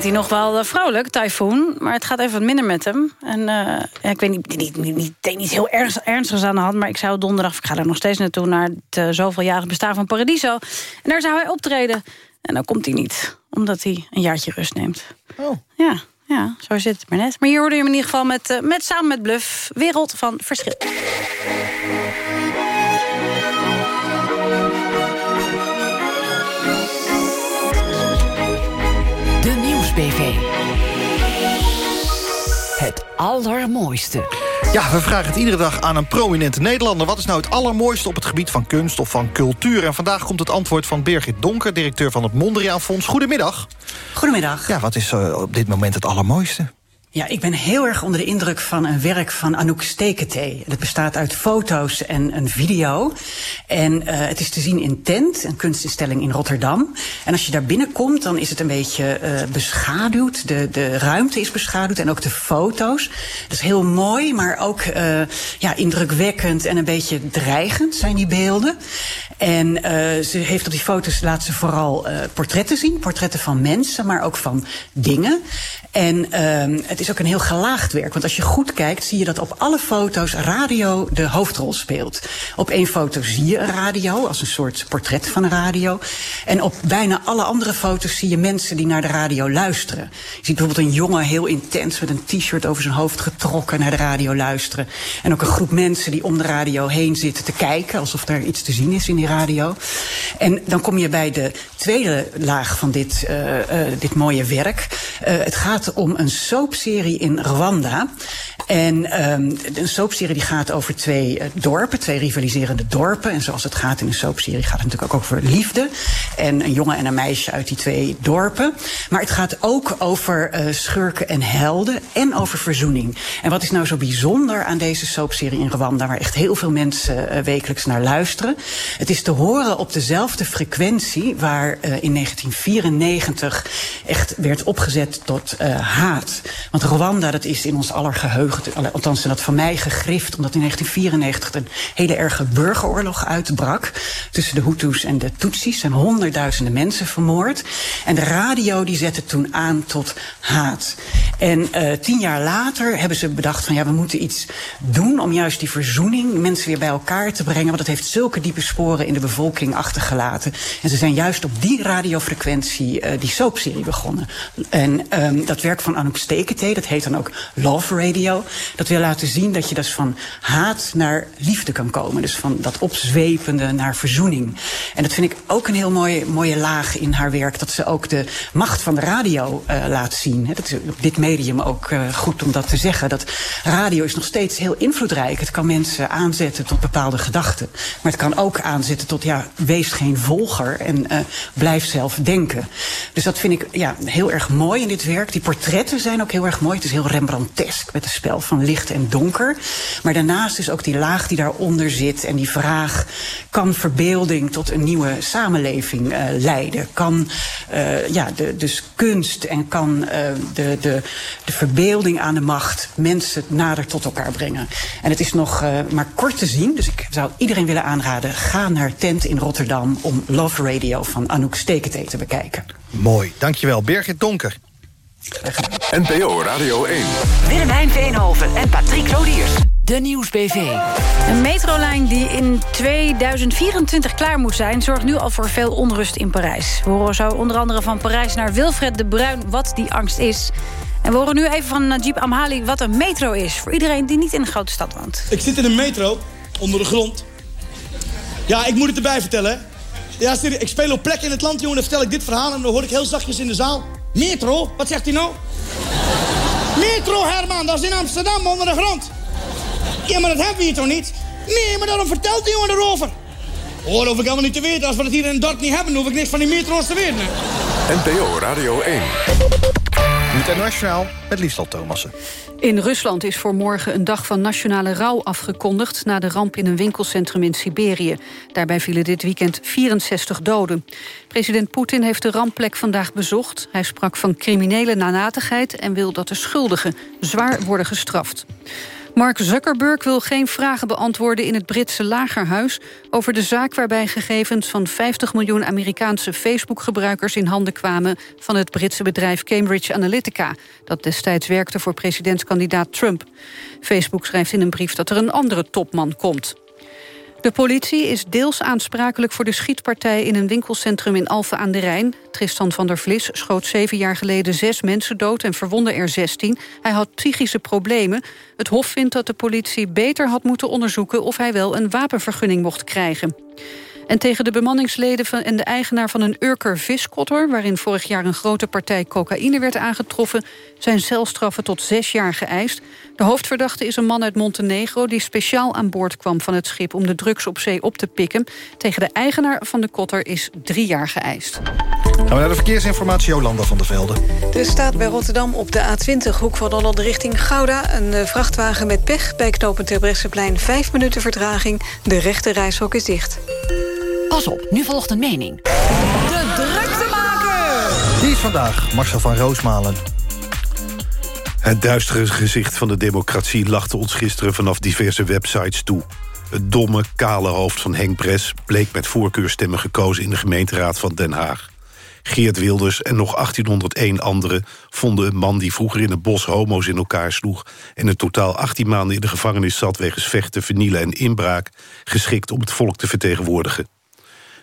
klinkt hij nog wel eh, vrolijk, Typhoon. Maar het gaat even wat minder met hem. En uh, ja, ik weet niet, niet, niet, niet, niet, heel erg, ernstigs aan de hand... maar ik zou donderdag, ik ga er nog steeds naartoe... naar het uh, zoveeljarig bestaan van Paradiso. En daar zou hij optreden. En dan komt hij niet, omdat hij een jaartje rust neemt. Oh. Ja, ja, zo zit het maar net. Maar hier hoorde je hem in ieder geval met, uh, met samen met Bluff... Wereld van Verschil. Het allermooiste. Ja, we vragen het iedere dag aan een prominente Nederlander. Wat is nou het allermooiste op het gebied van kunst of van cultuur? En vandaag komt het antwoord van Birgit Donker... directeur van het Mondriaan Fonds. Goedemiddag. Goedemiddag. Ja, wat is uh, op dit moment het allermooiste? Ja, ik ben heel erg onder de indruk van een werk van Anouk Steketee. Het bestaat uit foto's en een video. En uh, het is te zien in Tent, een kunstinstelling in Rotterdam. En als je daar binnenkomt, dan is het een beetje uh, beschaduwd. De, de ruimte is beschaduwd en ook de foto's. Dat is heel mooi, maar ook uh, ja, indrukwekkend en een beetje dreigend zijn die beelden. En ze heeft op die foto's laat ze vooral portretten zien. Portretten van mensen, maar ook van dingen. En uh, het ook een heel gelaagd werk. Want als je goed kijkt, zie je dat op alle foto's radio de hoofdrol speelt. Op één foto zie je een radio, als een soort portret van een radio. En op bijna alle andere foto's zie je mensen die naar de radio luisteren. Je ziet bijvoorbeeld een jongen heel intens met een t-shirt over zijn hoofd getrokken naar de radio luisteren. En ook een groep mensen die om de radio heen zitten te kijken, alsof er iets te zien is in die radio. En dan kom je bij de tweede laag van dit, uh, uh, dit mooie werk. Uh, het gaat om een soapserie in Rwanda. En um, een soapserie die gaat over twee uh, dorpen, twee rivaliserende dorpen. En zoals het gaat in een soapserie gaat het natuurlijk ook over liefde. En een jongen en een meisje uit die twee dorpen. Maar het gaat ook over uh, schurken en helden en over verzoening. En wat is nou zo bijzonder aan deze soapserie in Rwanda... waar echt heel veel mensen uh, wekelijks naar luisteren? Het is te horen op dezelfde frequentie waar in 1994 echt werd opgezet tot haat. Want Rwanda, dat is in ons aller geheugen althans dat van mij gegrift... omdat in 1994 een hele erge burgeroorlog uitbrak... tussen de Hutus en de Tutsis. en honderdduizenden mensen vermoord. En de radio die zette toen aan tot haat. En uh, tien jaar later hebben ze bedacht van... ja, we moeten iets doen om juist die verzoening... mensen weer bij elkaar te brengen... want het heeft zulke diepe sporen in de bevolking achtergelaten. En ze zijn juist op die radiofrequentie uh, die soapserie begonnen. En um, dat werk van Anouk Steketee, dat heet dan ook Love Radio... Dat wil laten zien dat je dus van haat naar liefde kan komen. Dus van dat opzwepende naar verzoening. En dat vind ik ook een heel mooie, mooie laag in haar werk. Dat ze ook de macht van de radio uh, laat zien. Dat, op dit medium ook uh, goed om dat te zeggen. Dat radio is nog steeds heel invloedrijk. Het kan mensen aanzetten tot bepaalde gedachten. Maar het kan ook aanzetten tot, ja, wees geen volger en uh, blijf zelf denken. Dus dat vind ik ja, heel erg mooi in dit werk. Die portretten zijn ook heel erg mooi. Het is heel Rembrandtesk met een spel van licht en donker. Maar daarnaast is ook die laag die daaronder zit en die vraag... kan verbeelding tot een nieuwe samenleving uh, leiden? Kan uh, ja, de, dus kunst en kan uh, de, de, de verbeelding aan de macht mensen nader tot elkaar brengen? En het is nog maar kort te zien, dus ik zou iedereen willen aanraden... ga naar Tent in Rotterdam om Love Radio van Anouk Steketee te bekijken. Mooi, dankjewel. Birgit Donker. NPO Radio 1. Willemijn Veenhoven en Patrick Lodiers. De Nieuwsbv. Een metrolijn die in 2024 klaar moet zijn... zorgt nu al voor veel onrust in Parijs. We horen zo onder andere van Parijs naar Wilfred de Bruin... wat die angst is. En we horen nu even van Najib Amhali wat een metro is... voor iedereen die niet in een grote stad woont. Ik zit in een metro, onder de grond. Ja, ik moet het erbij vertellen. Ja, ik speel op plek in het land, jongen. Dan vertel ik dit verhaal en dan hoor ik heel zachtjes in de zaal... Metro? Wat zegt hij nou? Metro, Herman, dat is in Amsterdam, onder de grond. Ja, maar dat hebben we hier toch niet? Nee, maar daarom vertelt die jongen erover. Hoor, hoef ik helemaal niet te weten. Als we het hier in het dorp niet hebben, hoef ik niks van die metro's te weten. NPO Radio 1. Internationaal met Liesel Thomassen. In Rusland is voor morgen een dag van nationale rouw afgekondigd... na de ramp in een winkelcentrum in Siberië. Daarbij vielen dit weekend 64 doden. President Poetin heeft de rampplek vandaag bezocht. Hij sprak van criminele nalatigheid... en wil dat de schuldigen zwaar worden gestraft. Mark Zuckerberg wil geen vragen beantwoorden in het Britse lagerhuis... over de zaak waarbij gegevens van 50 miljoen Amerikaanse Facebook-gebruikers... in handen kwamen van het Britse bedrijf Cambridge Analytica... dat destijds werkte voor presidentskandidaat Trump. Facebook schrijft in een brief dat er een andere topman komt. De politie is deels aansprakelijk voor de schietpartij... in een winkelcentrum in Alphen aan de Rijn. Tristan van der Vlis schoot zeven jaar geleden zes mensen dood... en verwonde er zestien. Hij had psychische problemen. Het Hof vindt dat de politie beter had moeten onderzoeken... of hij wel een wapenvergunning mocht krijgen. En tegen de bemanningsleden van, en de eigenaar van een Urker viskotter... waarin vorig jaar een grote partij cocaïne werd aangetroffen... zijn celstraffen tot zes jaar geëist. De hoofdverdachte is een man uit Montenegro... die speciaal aan boord kwam van het schip om de drugs op zee op te pikken. Tegen de eigenaar van de kotter is drie jaar geëist. Gaan we naar de verkeersinformatie, Jolanda van der Velde. Er staat bij Rotterdam op de A20 hoek van Holland richting Gouda... een uh, vrachtwagen met pech bij knooppunt Terbrechtseplein. Vijf minuten vertraging. De rechte reishok is dicht. Pas op, nu volgt een mening. De druktemaker! Die is vandaag Marcel van Roosmalen. Het duistere gezicht van de democratie lachte ons gisteren vanaf diverse websites toe. Het domme, kale hoofd van Henk Bres bleek met voorkeurstemmen gekozen in de gemeenteraad van Den Haag. Geert Wilders en nog 1801 anderen vonden een man die vroeger in het bos homo's in elkaar sloeg... en in totaal 18 maanden in de gevangenis zat wegens vechten, vernielen en inbraak... geschikt om het volk te vertegenwoordigen.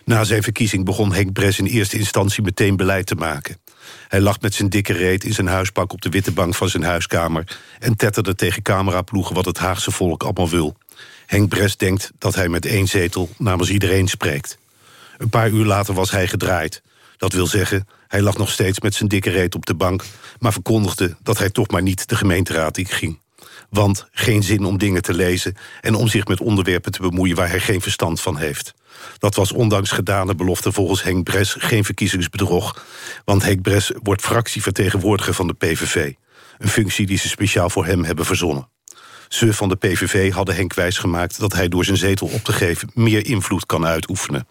Na zijn verkiezing begon Henk Bres in eerste instantie meteen beleid te maken. Hij lag met zijn dikke reet in zijn huispak op de witte bank van zijn huiskamer... en tetterde tegen cameraploegen wat het Haagse volk allemaal wil. Henk Bres denkt dat hij met één zetel namens iedereen spreekt. Een paar uur later was hij gedraaid. Dat wil zeggen, hij lag nog steeds met zijn dikke reet op de bank... maar verkondigde dat hij toch maar niet de gemeenteraad in ging. Want geen zin om dingen te lezen... en om zich met onderwerpen te bemoeien waar hij geen verstand van heeft. Dat was ondanks gedane belofte volgens Henk Bres geen verkiezingsbedrog. Want Henk Bres wordt fractievertegenwoordiger van de PVV. Een functie die ze speciaal voor hem hebben verzonnen. Ze van de PVV hadden Henk wijsgemaakt dat hij door zijn zetel op te geven... meer invloed kan uitoefenen.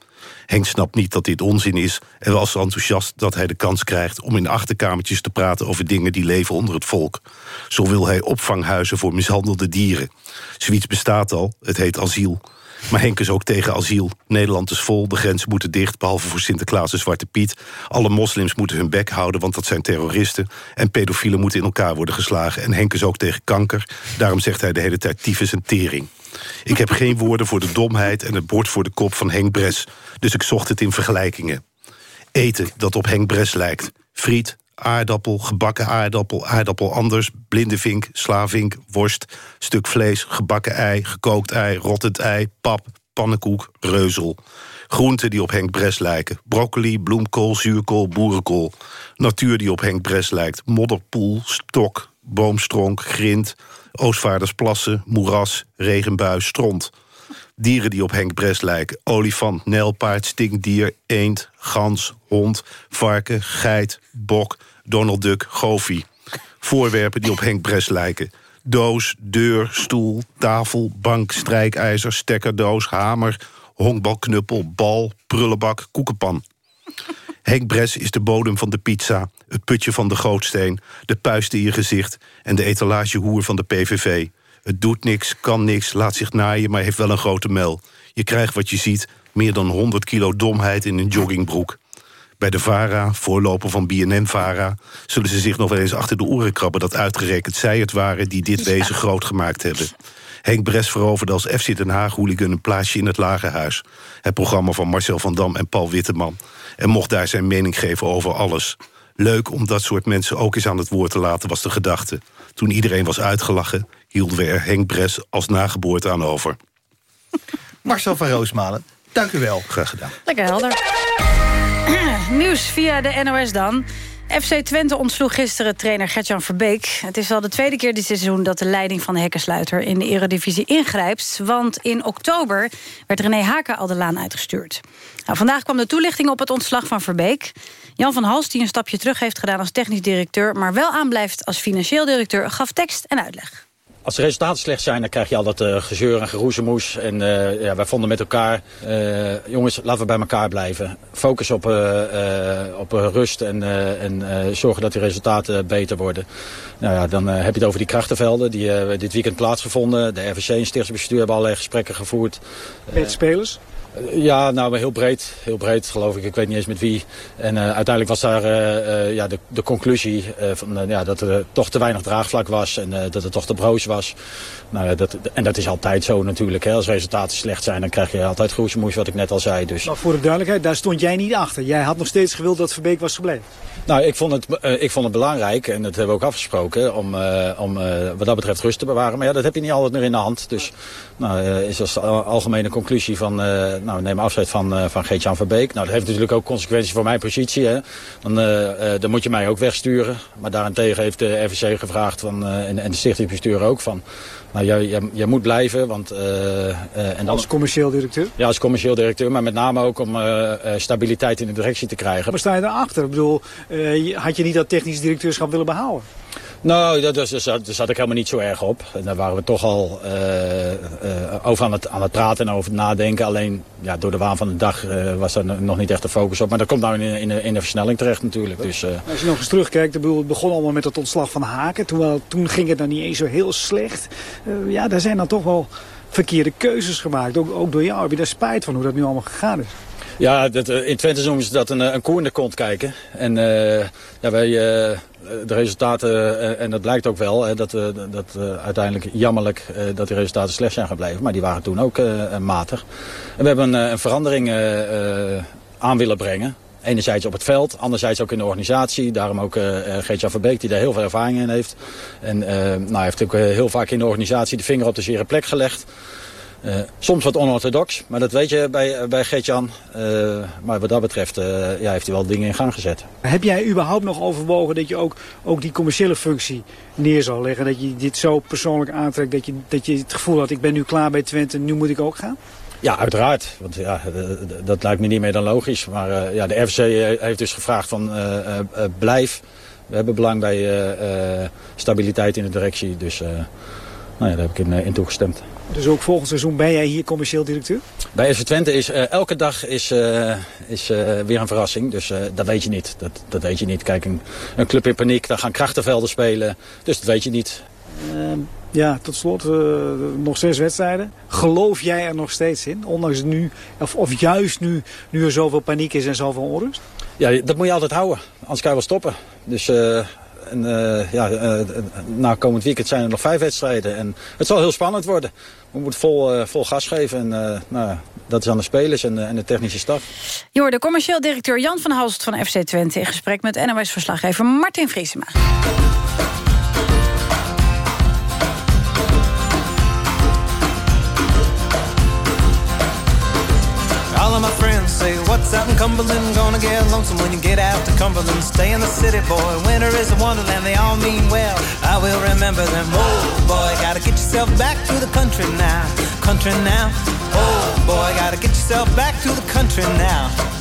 Henk snapt niet dat dit onzin is en was enthousiast dat hij de kans krijgt... om in achterkamertjes te praten over dingen die leven onder het volk. Zo wil hij opvanghuizen voor mishandelde dieren. Zoiets bestaat al, het heet asiel. Maar Henk is ook tegen asiel. Nederland is vol, de grenzen moeten dicht... behalve voor Sinterklaas en Zwarte Piet. Alle moslims moeten hun bek houden, want dat zijn terroristen. En pedofielen moeten in elkaar worden geslagen. En Henk is ook tegen kanker. Daarom zegt hij de hele tijd tyfus en tering. Ik heb geen woorden voor de domheid en het bord voor de kop van Henk Bres. Dus ik zocht het in vergelijkingen. Eten dat op Henk Bres lijkt. Friet, aardappel, gebakken aardappel, aardappel anders... blinde vink, slavink, worst, stuk vlees, gebakken ei... gekookt ei, rottend ei, pap, pannenkoek, reuzel. Groenten die op Henk Bres lijken. Broccoli, bloemkool, zuurkool, boerenkool. Natuur die op Henk Bres lijkt. Modderpoel, stok, boomstronk, grind... Oostvaardersplassen, moeras, regenbui, stront. Dieren die op Henk Bres lijken. Olifant, nijlpaard, stinkdier, eend, gans, hond, varken, geit, bok, Donald Duck, goofy. Voorwerpen die op Henk Bres lijken. Doos, deur, stoel, tafel, bank, strijkijzer, stekkerdoos, hamer... honkbalknuppel, bal, prullenbak, koekenpan. Henk Bres is de bodem van de pizza, het putje van de gootsteen... de puist in je gezicht en de etalagehoer van de PVV. Het doet niks, kan niks, laat zich naaien, maar heeft wel een grote mel. Je krijgt wat je ziet, meer dan 100 kilo domheid in een joggingbroek. Bij de VARA, voorloper van BNN-VARA... zullen ze zich nog wel eens achter de oren krabben... dat uitgerekend zij het waren die dit wezen groot gemaakt hebben. Henk Bres veroverde als FC Den Haag hooligan een plaatsje in het Lagerhuis. Het programma van Marcel van Dam en Paul Witteman. En mocht daar zijn mening geven over alles. Leuk om dat soort mensen ook eens aan het woord te laten, was de gedachte. Toen iedereen was uitgelachen, hielden we er Henk Bres als nageboorte aan over. Marcel van Roosmalen, dank u wel. Graag gedaan. Lekker helder. Nieuws via de NOS dan. FC Twente ontsloeg gisteren trainer Gertjan Verbeek. Het is al de tweede keer dit seizoen dat de leiding van de hekkensluiter... in de eredivisie ingrijpt, want in oktober werd René Haken al de laan uitgestuurd. Nou, vandaag kwam de toelichting op het ontslag van Verbeek. Jan van Hals, die een stapje terug heeft gedaan als technisch directeur... maar wel aanblijft als financieel directeur, gaf tekst en uitleg. Als de resultaten slecht zijn, dan krijg je al dat uh, gezeur en geroezemoes. En uh, ja, wij vonden met elkaar, uh, jongens, laten we bij elkaar blijven. Focus op, op rust en, en zorgen dat die resultaten beter worden. Nou ja, dan heb je het over die krachtenvelden die dit weekend plaatsgevonden. De RVC en Stichtsbestuur hebben allerlei gesprekken gevoerd. Met spelers? Ja, nou heel breed. Heel breed geloof ik. Ik weet niet eens met wie. En uh, uiteindelijk was daar uh, ja, de, de conclusie van, ja, dat er toch te weinig draagvlak was. En dat het toch te broos was. Nou, dat, en dat is altijd zo natuurlijk. Hè. Als resultaten slecht zijn, dan krijg je altijd groezemoes, wat ik net al zei. Dus. Maar voor de duidelijkheid, daar stond jij niet achter. Jij had nog steeds gewild dat Verbeek was gebleven. Nou, ik vond het, ik vond het belangrijk, en dat hebben we ook afgesproken, om, om wat dat betreft rust te bewaren. Maar ja, dat heb je niet altijd meer in de hand. Dus nou, is als algemene conclusie van nou, neem afscheid van, van Geert-Jan Verbeek. Nou, dat heeft natuurlijk ook consequenties voor mijn positie. Hè. Dan, dan moet je mij ook wegsturen. Maar daarentegen heeft de RVC gevraagd van, en, en de stichtingsbestuur ook van... Nou, jij, jij, jij moet blijven, want... en dan, als commercieel directeur? Ja, als commercieel directeur, maar met name ook om stabiliteit in de directie te krijgen. Maar sta je daarachter? Ik bedoel, had je niet dat technisch directeurschap willen behouden? Nou, daar, daar, zat, ik helemaal niet zo erg op. En daar waren we toch al uh, uh, over aan het, aan het praten en over het nadenken. Alleen ja, door de waan van de dag uh, was daar nog niet echt de focus op. Maar dat komt nou in, in, in de versnelling terecht natuurlijk. Dus, Als je nog eens terugkijkt, het begon allemaal met het ontslag van Haken. Toen, toen ging het dan niet eens zo heel slecht. ja, daar zijn dan toch wel verkeerde keuzes gemaakt. Ook, ook door jou heb je daar spijt van hoe dat nu allemaal gegaan is. Ja, dat, in Twente noemen ze dat een, een koe in de kont kijken. En ja, wij, de resultaten, en dat blijkt ook wel, dat, dat uiteindelijk jammerlijk dat die resultaten slecht zijn gebleven. Maar die waren toen ook matig. En we hebben een, een verandering aan willen brengen. Enerzijds op het veld, anderzijds ook in de organisatie. Daarom ook uh, Geert-Jan Verbeek, die daar heel veel ervaring in heeft. En nou, hij heeft ook heel vaak in de organisatie de vinger op de zere plek gelegd. Uh, soms wat onorthodox, maar dat weet je bij, bij Geert-Jan. Uh, maar wat dat betreft uh, ja, heeft hij wel dingen in gang gezet. Heb jij überhaupt nog overwogen dat je ook, ook die commerciële functie neer zal leggen? Dat je dit zo persoonlijk aantrekt dat je, dat je het gevoel had... ik ben nu klaar bij Twente, nu moet ik ook gaan? Ja, uiteraard. Want ja, dat lijkt me niet meer dan logisch. Maar ja, de RVC heeft dus gevraagd van blijf. We hebben belang bij stabiliteit in de directie. Dus nou ja, daar heb ik in, in toegestemd. Dus ook volgend seizoen ben jij hier commercieel directeur? Bij FC Twente is uh, elke dag is, uh, is uh, weer een verrassing. Dus dat weet je niet. Dat, dat weet je niet. Kijk, een, een club in paniek, daar gaan krachtenvelden spelen. Dus dat weet je niet. Ehm, ja, tot slot nog zes wedstrijden. Geloof jij er nog steeds in? Ondanks nu, of, of juist nu, nu er zoveel paniek is en zoveel onrust? Ja, dat moet je altijd houden. Anders kan je wel stoppen. Dus en, uh, ja, uh, na komend weekend zijn er nog vijf wedstrijden. En het zal heel spannend worden. We moeten vol, uh, vol gas geven. En nou, dat is aan de spelers en, en de technische staf. Je hoorde commercieel directeur Jan van Halst van FC Twente... in gesprek met NOS-verslaggever Martin Vriesema. What's out in Cumberland gonna get lonesome when you get out to Cumberland? Stay in the city, boy. Winter is a wonderland, they all mean well. I will remember them. Oh, boy, gotta get yourself back to the country now. Country now. Oh, boy, gotta get yourself back to the country now.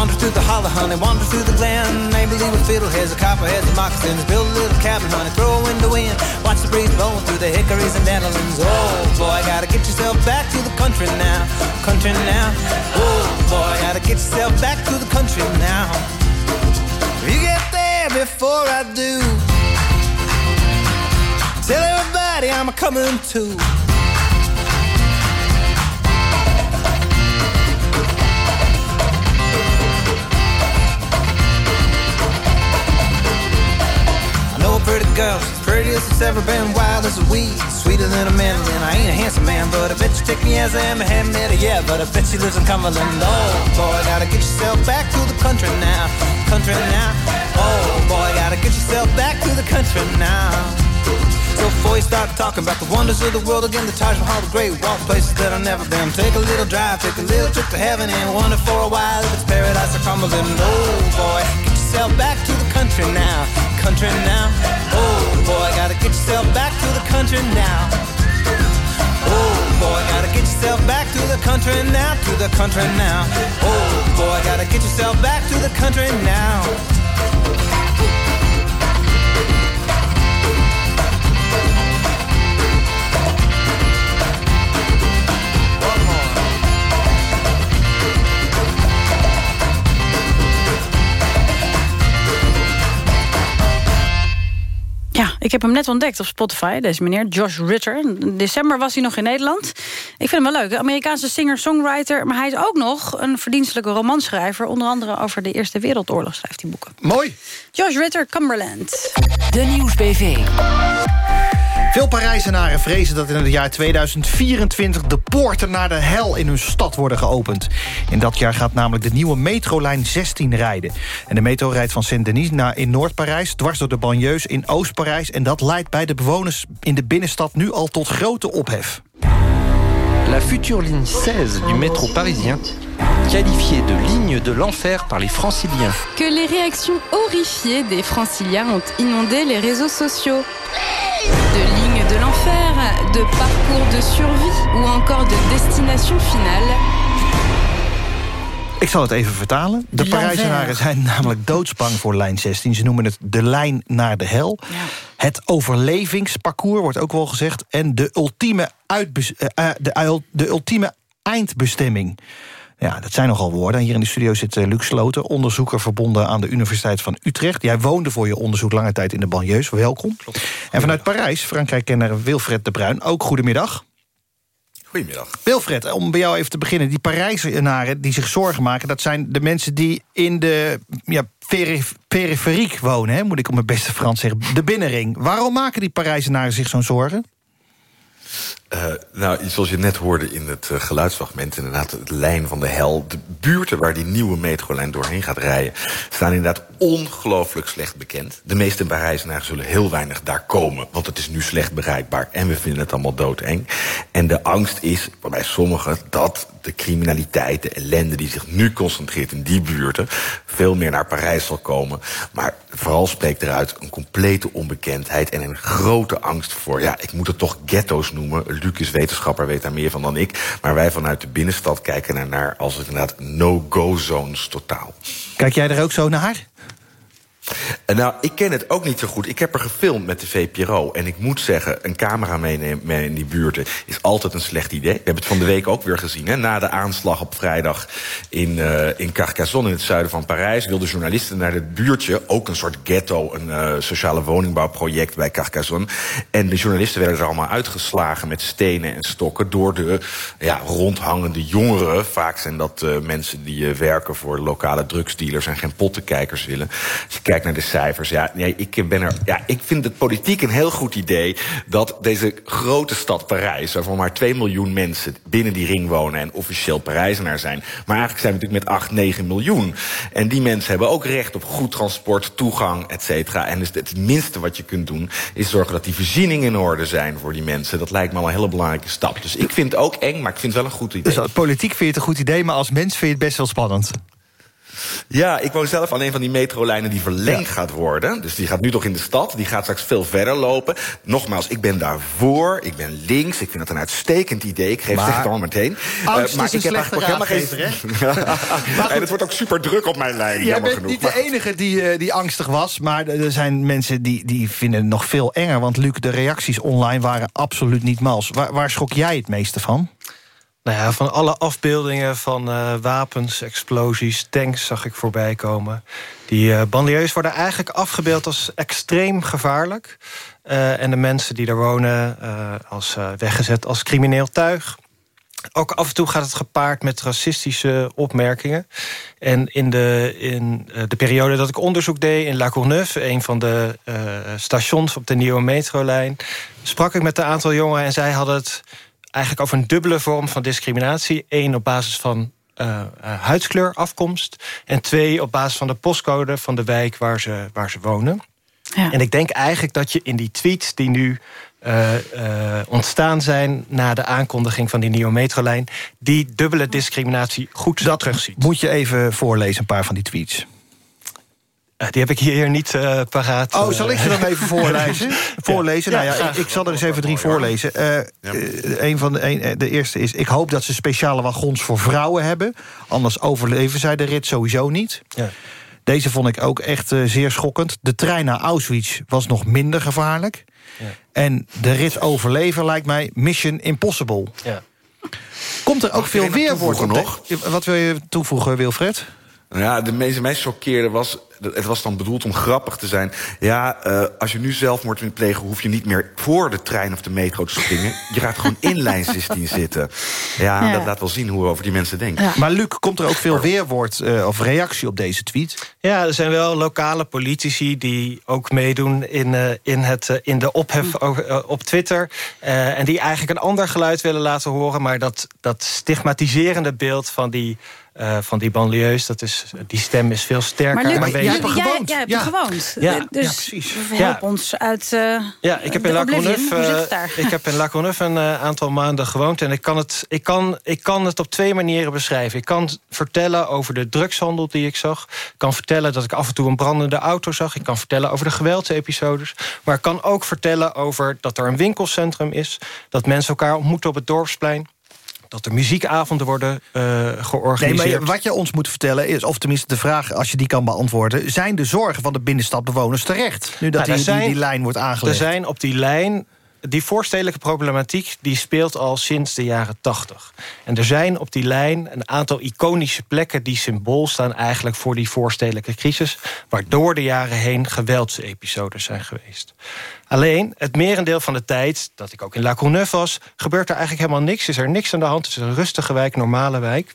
Wander through the hollow, honey, wander through the glen. Maybe leave with fiddleheads, a copperheads, and moccasins. Build a little cabin, honey, throw a window in. Watch the breeze blowing through the hickories and dandelions. Oh, boy, gotta get yourself back to the country now. Country now. Oh, boy, gotta get yourself back to the country now. If you get there before I do, tell everybody I'm a coming too. Pretty girl, prettiest it's ever been, wild as a weed, sweeter than a mandolin. I ain't a handsome man, but I bet you take me as I am. I haven't met but I bet she lives in Cumberland. Oh boy, gotta get yourself back to the country now, country now. Oh boy, gotta get yourself back to the country now. So before you start talking about the wonders of the world again, the Taj Mahal, the Great Wall, places that I've never been. Take a little drive, take a little trip to heaven and wonder for a while if it's paradise or Cumberland. Oh boy, yourself back to the country now, country now. Oh boy, gotta get yourself back to the country now. Oh boy, gotta get yourself back to the country now, to the country now. Oh boy, gotta get yourself back to the country now. Ik heb hem net ontdekt op Spotify, deze meneer Josh Ritter. In december was hij nog in Nederland. Ik vind hem wel leuk, Amerikaanse singer-songwriter... maar hij is ook nog een verdienstelijke romanschrijver. Onder andere over de Eerste Wereldoorlog schrijft hij boeken. Mooi. Josh Ritter, Cumberland. De Nieuwsbv. Veel Parijzenaren vrezen dat in het jaar 2024 de poorten naar de hel in hun stad worden geopend. In dat jaar gaat namelijk de nieuwe metrolijn 16 rijden. En de metro rijdt van Saint-Denis naar in Noord-Parijs, dwars door de banlieues in Oost-Parijs. En dat leidt bij de bewoners in de binnenstad nu al tot grote ophef. La future ligne 16 du métro parisien, qualifiée de ligne de l'enfer par les franciliens. que les réactions horrifiées des franciliens ont inondé les réseaux sociaux. De lignes de l'enfer, de parcours de survie ou encore de destination finale. Ik zal het even vertalen. De. Parijzenaren zijn namelijk doodsbang voor lijn 16. Ze noemen het de lijn naar de hel. Het overlevingsparcours wordt ook wel gezegd. En de ultieme, uitbes- eh, eh, de, ul- de ultieme eindbestemming. Ja, dat zijn nogal woorden. Hier in de studio zit eh, Luc Sloten, onderzoeker verbonden aan de Universiteit van Utrecht. Jij woonde voor je onderzoek lange tijd in de banlieues. Welkom. En vanuit Parijs, Frankrijk-kenner Wilfred de Bruin. Ook goedemiddag. Goedemiddag. Wilfred, om bij jou even te beginnen. Die Parijzenaren die zich zorgen maken... dat zijn de mensen die in de ja, perif- periferiek wonen... Hè, moet ik op mijn beste Frans zeggen, de binnenring. Waarom maken die Parijzenaren zich zo'n zorgen? Eh, nou, zoals je net hoorde in het eh, geluidsfragment... inderdaad, de lijn van de hel. De buurten waar die nieuwe metrolijn doorheen gaat rijden... staan inderdaad ongelooflijk slecht bekend. De meeste Parijzenaren zullen heel weinig daar komen... want het is nu slecht bereikbaar en we vinden het allemaal doodeng. En de angst is bij sommigen dat de criminaliteit, de ellende... die zich nu concentreert in die buurten... veel meer naar Parijs zal komen. Maar vooral spreekt eruit een complete onbekendheid... en een grote angst voor, ja, ik moet het toch ghetto's noemen. Luc is wetenschapper, weet daar meer van dan ik. Maar wij vanuit de binnenstad kijken er naar als het inderdaad no-go zones totaal. Kijk jij er ook zo naar? Nou, ik ken het ook niet zo goed. Ik heb er gefilmd met de VPRO. En ik moet zeggen, een camera meenemen in die buurten... is altijd een slecht idee. We hebben het van de week ook weer gezien. Hè? Na de aanslag op vrijdag in, uh, in Carcassonne... in het zuiden van Parijs... wilden journalisten naar het buurtje... ook een soort ghetto, een uh, sociale woningbouwproject bij Carcassonne. En de journalisten werden er allemaal uitgeslagen... met stenen en stokken door de ja, rondhangende jongeren. Vaak zijn dat uh, mensen die werken voor lokale drugsdealers... en geen pottenkijkers willen. Je kijkt naar de cijfers. Ja, nee, ik, ben er, ja, ik vind het politiek een heel goed idee... dat deze grote stad Parijs... waarvan maar 2 miljoen mensen binnen die ring wonen... en officieel Parijzenaar zijn... maar eigenlijk zijn we natuurlijk met 8, 9 miljoen. En die mensen hebben ook recht op goed transport, toegang, et cetera. En dus het minste wat je kunt doen... is zorgen dat die voorzieningen in orde zijn voor die mensen. Dat lijkt me al een hele belangrijke stap. Dus ik vind het ook eng, maar ik vind het wel een goed idee. Dus politiek vind je het een goed idee... maar als mens vind je het best wel spannend. Ja, ik woon zelf aan een van die metrolijnen die verlengd gaat worden. Dus die gaat nu toch in de stad. Die gaat straks veel verder lopen. Nogmaals, ik ben daarvoor. Ik ben links. Ik vind dat een uitstekend idee. Ik geef Maar- zeg het allemaal meteen. Angst Eh, maar is ik heb eigenlijk helemaal geen... en het wordt ook super druk op mijn lijn. Jij bent genoeg. niet Maar- de enige die, eh, die angstig was. Maar er zijn mensen die, die vinden het nog veel enger. Want Luc, de reacties online waren absoluut niet mals. Waar, waar schrok jij het meeste van? Nou ja, van alle afbeeldingen van eh, wapens, explosies, tanks zag ik voorbij komen. Die eh banlieues worden eigenlijk afgebeeld als extreem gevaarlijk. Eh, en de mensen die daar wonen als weggezet als crimineel tuig. Ook af en toe gaat het gepaard met racistische opmerkingen. En in de, in de periode dat ik onderzoek deed in La Courneuve... een van de stations op de nieuwe metrolijn... sprak ik met een aantal jongeren en zij hadden het eigenlijk over een dubbele vorm van discriminatie. Eén op basis van eh, eh, huidskleur, afkomst. En twee op basis van de postcode van de wijk waar ze, waar ze wonen. En ik denk eigenlijk dat je in die tweets die nu eh, eh, ontstaan zijn... na de aankondiging van die nieuwe metrolijn... die dubbele discriminatie goed dat terugziet. Moet je even voorlezen, een paar van die tweets. Eh, die heb ik hier niet eh, paraat. Oh, zal ik ze dan eh. even voorlezen? voorlezen? Ja, nou ja, ik, ik zal er eens even drie voorlezen. Een van de, een, de eerste is... Ik hoop dat ze speciale wagons voor vrouwen hebben. Anders overleven zij de rit sowieso niet. Ja. Deze vond ik ook echt eh, zeer schokkend. De trein naar Auschwitz was nog minder gevaarlijk. En de rit overleven lijkt mij Mission Impossible. Ja. Komt er ook veel er weerwoord op? de- Wat wil je toevoegen, Wilfred? Nou Ja, de meeste mij choqueerde was... Het was dan bedoeld om grappig te zijn. Ja, eh, als je nu zelfmoord wilt plegen... hoef je niet meer voor de trein of de metro te springen. Je gaat gewoon in lijn 16 zitten. Ja, Ja. dat laat wel zien hoe we over die mensen denken. Maar Luc, komt er ook veel weerwoord eh, of reactie op deze tweet? Ja, er zijn wel lokale politici die ook meedoen in, eh, in, het, in de ophef over- eh, op Twitter. Eh, en die eigenlijk een ander geluid willen laten horen. Maar dat, dat stigmatiserende beeld van die, eh, van die banlieues, dat is, die stem is veel sterker Maar Luc, jij, jij, jij hebt er gewoond. Ja. Dus Ja, precies. help Ja. ons uit eh, Ja, ik heb de in La eh, daar? ik heb in La Courneuve een eh, aantal maanden gewoond. En ik kan, het, ik, kan, ik kan het op twee manieren beschrijven. Ik kan vertellen over de drugshandel die ik zag. Ik kan vertellen dat ik af en toe een brandende auto zag. Ik kan vertellen over de geweldsepisodes. Maar ik kan ook vertellen over dat er een winkelcentrum is. Dat mensen elkaar ontmoeten op het dorpsplein. Dat er muziekavonden worden eh, Nee, georganiseerd. maar wat je ons moet vertellen is, of tenminste de vraag, als je die kan beantwoorden, zijn de zorgen van de binnenstadbewoners terecht? Nu dat Nou, die, die, lijn wordt aangelegd. Er zijn op die lijn... Die voorstedelijke problematiek die speelt al sinds de jaren 80. En er zijn op die lijn een aantal iconische plekken... die symbool staan eigenlijk voor die voorstedelijke crisis... waar door de jaren heen geweldsepisodes zijn geweest. Alleen, het merendeel van de tijd dat ik ook in La Courneuve was... gebeurt er eigenlijk helemaal niks. Is er niks aan de hand. Het is een rustige wijk, normale wijk.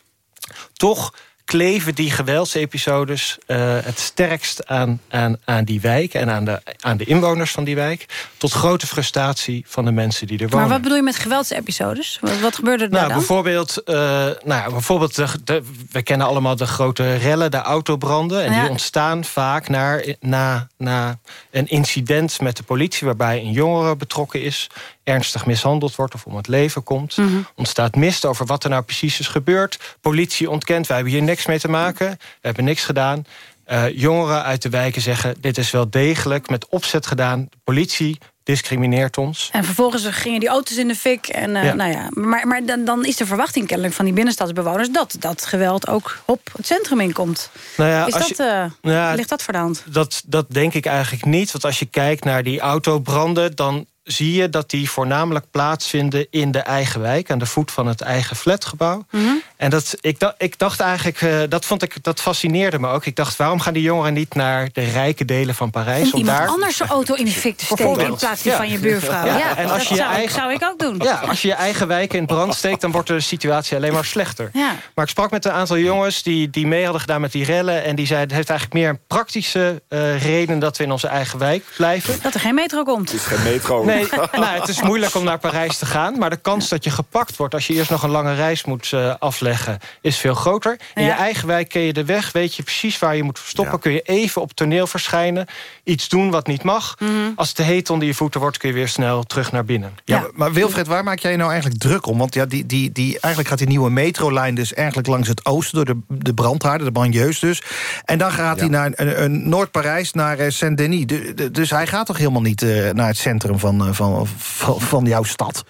Toch kleven die geweldsepisodes eh, het sterkst aan, aan, aan die wijk... en aan de, aan de inwoners van die wijk... tot grote frustratie van de mensen die er wonen. Maar wat bedoel je met geweldsepisodes? Wat, wat gebeurde er Nou, dan? bijvoorbeeld, eh, nou, ja, bijvoorbeeld de, de- we kennen allemaal de grote rellen, de autobranden. En Ja. die ontstaan vaak naar, na, na een incident met de politie... waarbij een jongere betrokken is, ernstig mishandeld wordt... of om het leven komt. Mhm. Ontstaat mist over wat er nou precies is gebeurd. Politie ontkent, wij hebben hier niks mee te maken. We hebben niks gedaan. Eh, jongeren uit de wijken zeggen, dit is wel degelijk met opzet gedaan. De politie discrimineert ons. En vervolgens gingen die auto's in de fik. En, eh, Ja. nou ja, maar maar dan, dan is de verwachting kennelijk van die binnenstadsbewoners... dat dat geweld ook op het centrum inkomt. Nou ja, is als dat, je- eh, Ja, ligt dat voor de hand? Dat, dat denk ik eigenlijk niet. Want als je kijkt naar die autobranden... dan zie je dat die voornamelijk plaatsvinden in de eigen wijk... aan de voet van het eigen flatgebouw. Mhm. En dat, ik, dacht, ik dacht eigenlijk, uh, dat, vond ik, dat fascineerde me ook. Ik dacht, waarom gaan die jongeren niet naar de rijke delen van Parijs? Om, om iemand daar... anders zijn auto in de fik te steken... in plaats van je buurvrouw. Ja, ja, en als dat je zou, eigen, zou ik ook doen. Ja, als je je eigen wijk in brand steekt... dan wordt de situatie alleen maar slechter. Ja. Maar ik sprak met een aantal jongens die, die mee hadden gedaan met die rellen... en die zeiden, het heeft eigenlijk meer een praktische uh, reden... dat we in onze eigen wijk blijven. Dat er geen metro komt. Het is geen metro. Nee, nou, het is moeilijk om naar Parijs te gaan... maar de kans dat je gepakt wordt... als je eerst nog een lange reis moet uh, afleggen... is veel groter. In ja. je eigen wijk ken je de weg, weet je precies waar je moet stoppen. Ja. Kun je even op toneel verschijnen, iets doen wat niet mag. Mm -hmm. Als het te heet onder je voeten wordt, kun je weer snel terug naar binnen. Ja, ja. maar Wilfred, waar maak jij je nou eigenlijk druk om? Want ja, die, die, die, eigenlijk gaat die nieuwe metrolijn dus eigenlijk langs het oosten... door de, de brandhaarden, de banlieues dus. En dan gaat hij naar een, een Noord-Parijs, naar uh, Saint-Denis. De, de, dus hij gaat toch helemaal niet uh, naar het centrum van, van, van, van jouw stad?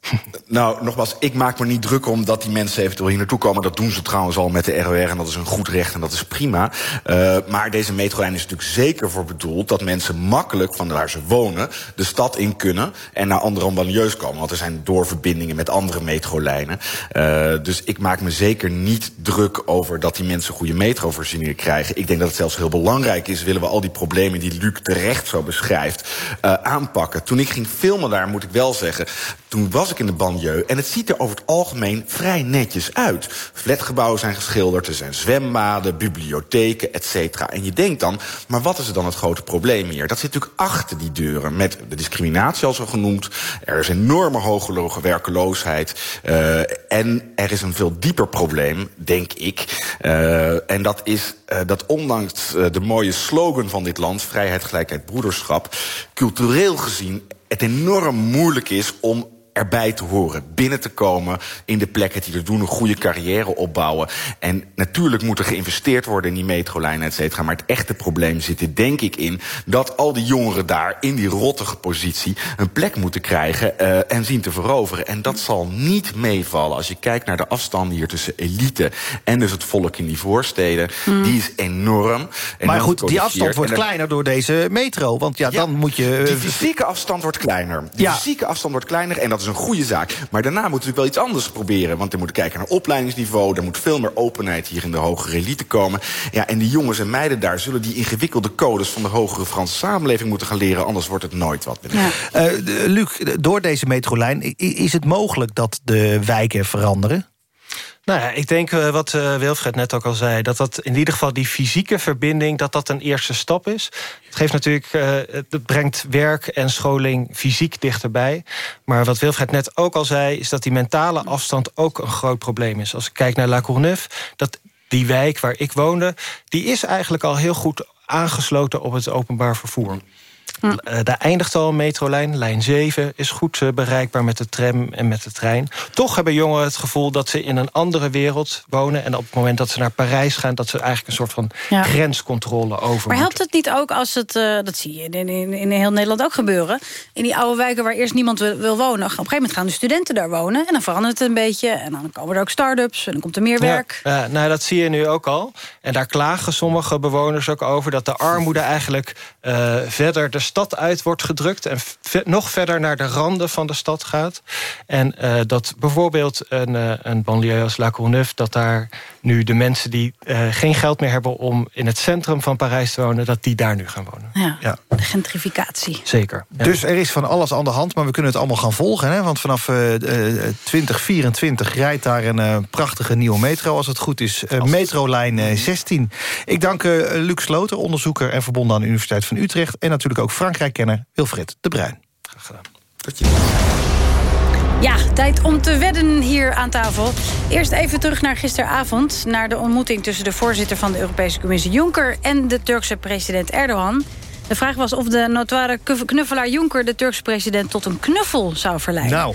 Nou, nogmaals, ik maak me niet druk om dat die mensen eventueel hier naartoe komen. Dat doen ze trouwens al met de ROR en dat is een goed recht en dat is prima. Uh, maar deze metrolijn is natuurlijk zeker voor bedoeld... dat mensen makkelijk van waar ze wonen de stad in kunnen... en naar andere banlieues komen. Want er zijn doorverbindingen met andere metrolijnen. Uh, dus ik maak me zeker niet druk over dat die mensen goede metrovoorzieningen krijgen. Ik denk dat het zelfs heel belangrijk is... willen we al die problemen die Luc terecht zo beschrijft uh, aanpakken. Toen ik ging filmen daar, moet ik wel zeggen... toen was ik in de banlieue en het ziet er over het algemeen vrij netjes uit. Flatgebouwen zijn geschilderd, er zijn zwembaden, bibliotheken, et cetera. En je denkt dan, maar wat is er dan het grote probleem hier? Dat zit natuurlijk achter die deuren met de discriminatie al zo genoemd. Er is enorme hoge werkeloosheid. Uh, en er is een veel dieper probleem, denk ik. Uh, en dat is uh, dat ondanks de mooie slogan van dit land... vrijheid, gelijkheid, broederschap... cultureel gezien het enorm moeilijk is om erbij te horen, binnen te komen in de plekken die er doen, een goede carrière opbouwen. En natuurlijk moet er geïnvesteerd worden in die metrolijnen, et cetera. Maar het echte probleem zit er denk ik in dat al die jongeren daar in die rottige positie een plek moeten krijgen uh, en zien te veroveren. En dat zal niet meevallen als je kijkt naar de afstanden hier tussen elite en dus het volk in die voorsteden. Mm. Die is enorm. Maar goed, die afstand wordt kleiner door deze metro. Want ja, ja dan moet je... Die fysieke afstand wordt kleiner. Die ja. fysieke afstand wordt kleiner en dat is een goede zaak. Maar daarna moeten we natuurlijk wel iets anders proberen. Want we moeten kijken naar opleidingsniveau. Er moet veel meer openheid hier in de hogere elite komen. Ja, en die jongens en meiden daar zullen die ingewikkelde codes... van de hogere Franse samenleving moeten gaan leren. Anders wordt het nooit wat. Ja. Uh, Luc, door deze metrolijn, is het mogelijk dat de wijken veranderen? Nou ja, ik denk uh, wat uh, Wilfred net ook al zei... dat dat in ieder geval die fysieke verbinding... dat dat een eerste stap is. Het geeft natuurlijk, uh, het brengt werk en scholing fysiek dichterbij. Maar wat Wilfred net ook al zei... is dat die mentale afstand ook een groot probleem is. Als ik kijk naar La Courneuve... dat die wijk waar ik woonde... die is eigenlijk al heel goed aangesloten op het openbaar vervoer. Hm. Daar eindigt al een metrolijn. Lijn 7 is goed bereikbaar met de tram en met de trein. Toch hebben jongeren het gevoel dat ze in een andere wereld wonen... en op het moment dat ze naar Parijs gaan... dat ze eigenlijk een soort van ja. grenscontrole over Maar helpt het niet ook als het... Uh, dat zie je in, in, in, heel Nederland ook gebeuren... in die oude wijken waar eerst niemand wil, wil, wonen... op een gegeven moment gaan de studenten daar wonen... en dan verandert het een beetje en dan komen er ook start-ups... en dan komt er meer werk. Ja, nou, dat zie je nu ook al. En daar klagen sommige bewoners ook over... dat de armoede eigenlijk verder de stad uit wordt gedrukt... en nog verder naar de randen van de stad gaat. En uh, dat bijvoorbeeld een, uh, een banlieue als La Courneuve... dat daar nu de mensen die uh, geen geld meer hebben... om in het centrum van Parijs te wonen... dat die daar nu gaan wonen. Ja, ja. de gentrificatie. Zeker. Ja. Dus er is van alles aan de hand, maar we kunnen het allemaal gaan volgen. Hè? Want vanaf 2024 rijdt daar een prachtige nieuwe metro... als het goed is, metrolijn 16. Ik dank Luc Sloter, onderzoeker en verbonden aan de Universiteit van Utrecht... en natuurlijk ook Frankrijk-kenner Wilfred de Bruin. Graag gedaan. Tot je. Ja, tijd om te wedden hier aan tafel. Eerst even terug naar gisteravond. Naar de ontmoeting tussen de voorzitter van de Europese Commissie Juncker... en de Turkse president Erdogan. De vraag was of de notoire knuffelaar Juncker... de Turkse president tot een knuffel zou verleiden. Nou...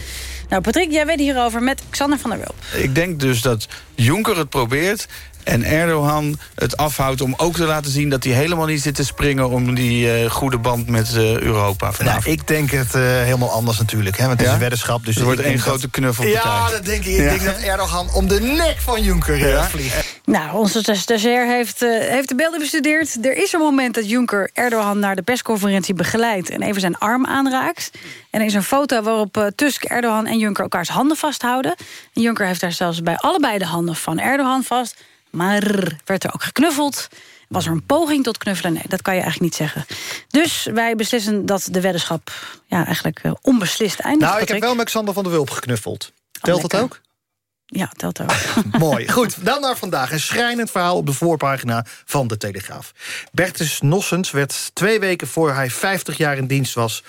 Nou, Patrick, jij weet hierover met Xander van der Wulp. Ik denk dus dat Juncker het probeert En Erdogan het afhoudt om ook te laten zien... dat hij helemaal niet zit te springen om die eh, goede band met eh, Europa Nou, vanavond. ik denk het eh, helemaal anders natuurlijk. Hè, want het is een weddenschap. Dus Er wordt één grote knuffelpartij. Ja, dat denk ik. Ik Ja. denk dat Erdogan om de nek van Juncker Ja. vliegt. Nou, onze stagiair heeft, eh, heeft de beelden bestudeerd. Er is een moment dat Juncker Erdogan naar de persconferentie begeleidt... en even zijn arm aanraakt. En er is een foto waarop Tusk, Erdogan en Juncker elkaars handen vasthouden. En Juncker heeft daar zelfs bij allebei de handen van Erdogan vast. Maar werd er ook geknuffeld? Was er een poging tot knuffelen? Nee, dat kan je eigenlijk niet zeggen. Dus wij beslissen dat de weddenschap ja, eigenlijk eh, onbeslist eindigt. Nou, ik heb wel Alexander van der Wulp geknuffeld. Telt dat ook? Ja, telt ook. Mooi. Goed, dan naar vandaag. Een schrijnend verhaal op de voorpagina van de Telegraaf. Bertus Nossens werd twee weken voor hij 50 jaar in dienst was...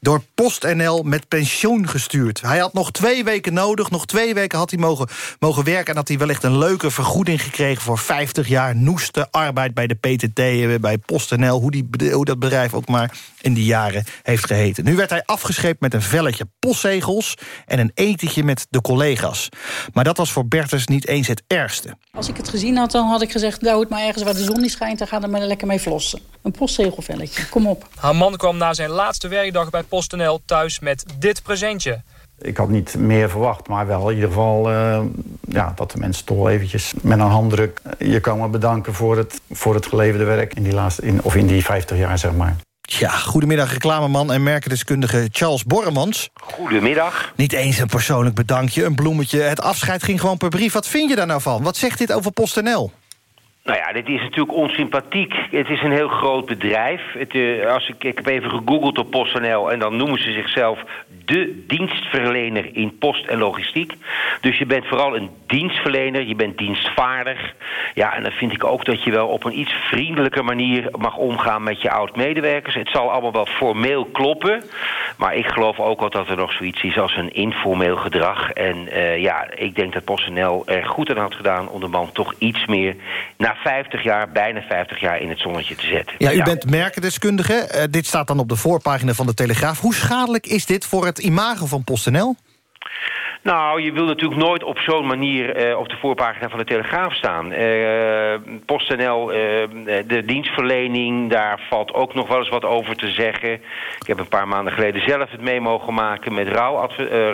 door PostNL met pensioen gestuurd. Hij had nog twee weken nodig. Nog twee weken had hij mogen, mogen werken... en had hij wellicht een leuke vergoeding gekregen... voor 50 jaar noeste arbeid bij de PTT, eh, bij PostNL... Hoe, die, hoe dat bedrijf ook maar in die jaren heeft geheten. Nu werd hij afgescheept met een velletje postzegels... en een etentje met de collega's. Maar dat was voor Bertus niet eens het ergste. Als ik het gezien had, dan had ik gezegd... nou, het maar ergens waar de zon niet schijnt, dan gaan er maar lekker mee flossen. Een postzegelvelletje, kom op. Haar man kwam na zijn laatste werkdag bij PostNL thuis met dit presentje. Ik had niet meer verwacht, maar wel in ieder geval eh, ja, dat de mensen toch eventjes met een handdruk eh, je komen bedanken voor het, voor het geleverde werk in die, laatste, in, of in die 50 jaar, zeg maar. Ja, goedemiddag reclameman en merkendeskundige Charles Borremans. Goedemiddag. Niet eens een persoonlijk bedankje, een bloemetje. Het afscheid ging gewoon per brief. Wat vind je daar nou van? Wat zegt dit over PostNL? Nou ja, dit is natuurlijk onsympathiek. Het is een heel groot bedrijf. Het, eh, als ik, ik heb even gegoogeld op PostNL... en dan noemen ze zichzelf de dienstverlener in post en logistiek. Dus je bent vooral een dienstverlener, je bent dienstvaardig. Ja, en dan vind ik ook dat je wel op een iets vriendelijke manier... mag omgaan met je oud-medewerkers. Het zal allemaal wel formeel kloppen... maar ik geloof ook wel dat er nog zoiets is als een informeel gedrag. En eh, ja, ik denk dat PostNL er goed aan had gedaan... om de man toch iets meer... na 50 jaar, bijna 50 jaar in het zonnetje te zetten. Ja, u bent merkendeskundige. Eh, dit staat dan op de voorpagina van de Telegraaf. Hoe schadelijk is dit voor het imago van PostNL? Nou, je wil natuurlijk nooit op zo'n manier eh, op de voorpagina van de Telegraaf staan. Eh, PostNL, eh, de dienstverlening, daar valt ook nog wel eens wat over te zeggen. Ik heb een paar maanden geleden zelf het mee mogen maken met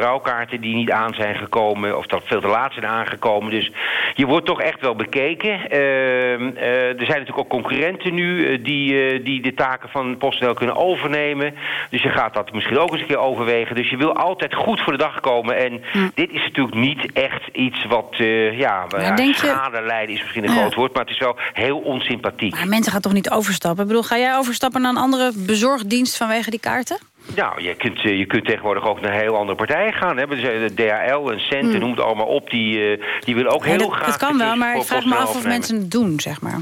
rouwkaarten die niet aan zijn gekomen. Of dat veel te laat zijn aangekomen. Dus je wordt toch echt wel bekeken. Er zijn natuurlijk ook concurrenten nu die, die de taken van PostNL kunnen overnemen. Dus je gaat dat misschien ook eens een keer overwegen. Dus je wil altijd goed voor de dag komen. En dit is natuurlijk niet echt iets wat, eh, ja, ja, je- schade lijden is misschien een Ja. groot woord. Maar het is wel heel onsympathiek. Maar mensen gaan toch niet overstappen? Ik bedoel, ga jij overstappen naar een andere bezorgdienst vanwege die kaarten? Nou, je kunt, eh, je kunt tegenwoordig ook naar heel andere partijen gaan. Hè. De DHL en Cent, Hmm. noem het allemaal op. Die, eh, die willen ook heel dat, graag... dat kan wel, maar ik vraag me af of mensen het doen, zeg maar.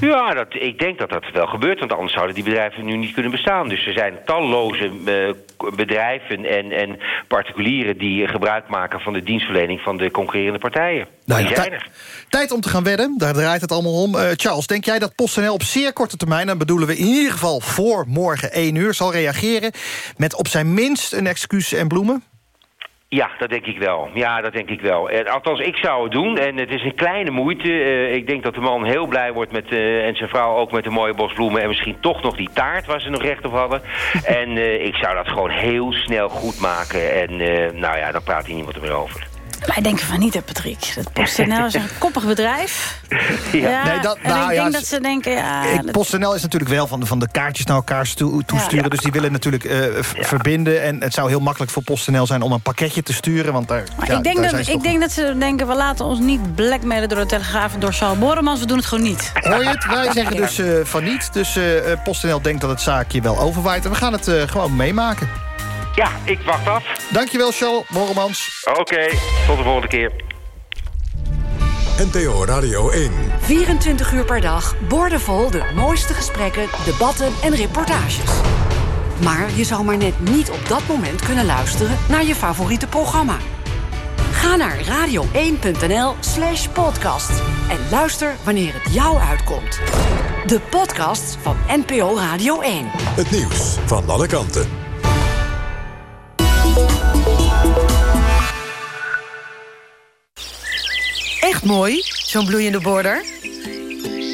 Ja, dat, ik denk dat dat wel gebeurt, want anders zouden die bedrijven nu niet kunnen bestaan. Dus er zijn talloze eh, bedrijven en, en particulieren die gebruik maken van de dienstverlening van de concurrerende partijen. Nou die zijn er. Tijd om te gaan wedden, daar draait het allemaal om. Eh, Charles, denk jij dat PostNL op zeer korte termijn... dan bedoelen we in ieder geval voor morgen 1 uur... zal reageren met op zijn minst een excuus en bloemen? Ja, dat denk ik wel. Ja, dat denk ik wel. En, althans, ik zou het doen. En het is een kleine moeite. Eh, ik denk dat de man heel blij wordt met, eh, en zijn vrouw ook met een mooie bos bloemen. En misschien toch nog die taart waar ze nog recht op hadden. en eh, ik zou dat gewoon heel snel goed maken. En eh, nou ja, dan praat hier niemand er meer over. Wij denken van niet, hè, Patrick. Dat PostNL is een koppig bedrijf. Ja, Nee, dat- en nou ik denk dat ze denken... Ja, Ik, PostNL is natuurlijk wel van de, van de kaartjes naar elkaar stu- toesturen. Ja. Dus die willen natuurlijk eh, verbinden. En het zou heel makkelijk voor PostNL zijn om een pakketje te sturen. Want daar, maar ik, denk daar dat, ik toch- denk dat ze denken, we laten ons niet blackmailen door de Telegraaf en door Charles Borremans. We doen het gewoon niet. Hoor je het? Wij zeggen dus eh, van niet. Dus eh, PostNL denkt dat het zaakje wel overwaait. En we gaan het gewoon meemaken. Ja, ik wacht af. Dankjewel, Charles Borremans. Oké, tot de volgende keer. NPO Radio 1. 24 uur per dag, boordevol de mooiste gesprekken, debatten en reportages. Maar je zou maar net niet op dat moment kunnen luisteren naar je favoriete programma. Ga naar radio1.nl slash podcast en luister wanneer het jou uitkomt. De podcast van NPO Radio 1. Het nieuws van alle kanten. Echt mooi, zo'n bloeiende border.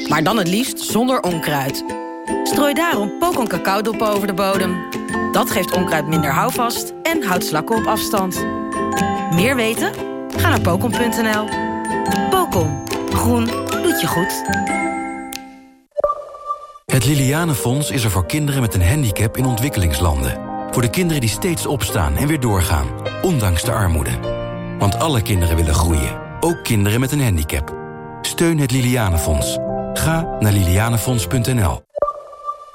Maar dan het liefst zonder onkruid. Strooi daarom Pokon cacaodop over de bodem. Dat geeft onkruid minder houvast en houdt slakken op afstand. Meer weten? Ga naar pokon.nl. Pokon. Groen doet je goed. Het Lilianenfonds is er voor kinderen met een handicap in ontwikkelingslanden. Voor de kinderen die steeds opstaan en weer doorgaan, ondanks de armoede. Want alle kinderen willen groeien, ook kinderen met een handicap. Steun het Lilianenfonds. Ga naar lilianenfonds.nl.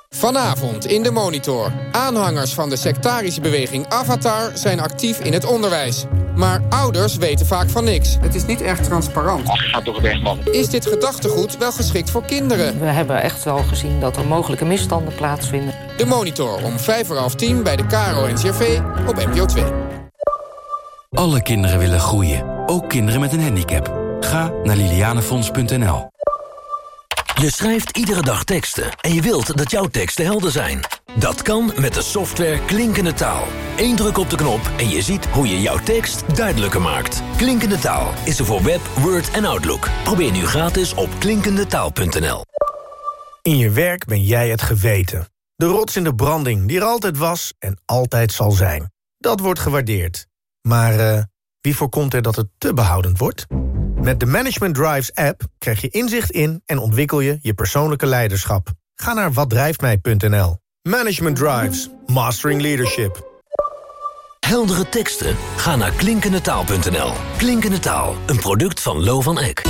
Vanavond in de Monitor. Aanhangers van de sectarische beweging Avatar zijn actief in het onderwijs. Maar ouders weten vaak van niks. Het is niet echt transparant. Ach, gaat toch weg, man. Is dit gedachtegoed wel geschikt voor kinderen? We hebben echt wel gezien dat er mogelijke misstanden plaatsvinden. De Monitor om vijf voor half tien bij de Caro NCRV op NPO 2. Alle kinderen willen groeien, ook kinderen met een handicap. Ga naar lilianenfonds.nl. Je schrijft iedere dag teksten en je wilt dat jouw teksten helder zijn. Dat kan met de software Klinkende Taal. Eén druk op de knop en je ziet hoe je jouw tekst duidelijker maakt. Klinkende Taal is er voor Web, Word en Outlook. Probeer nu gratis op klinkendetaal.nl. In je werk ben jij het geweten. De rots in de branding die er altijd was en altijd zal zijn. Dat wordt gewaardeerd. Maar uh, wie voorkomt er dat het te behoudend wordt? Met de Management Drives app krijg je inzicht in en ontwikkel je je persoonlijke leiderschap. Ga naar watdrijftmij.nl. Management Drives. Mastering Leadership. Heldere teksten? Ga naar klinkendetaal.nl. Klinkende Taal, een product van Lo van Eck.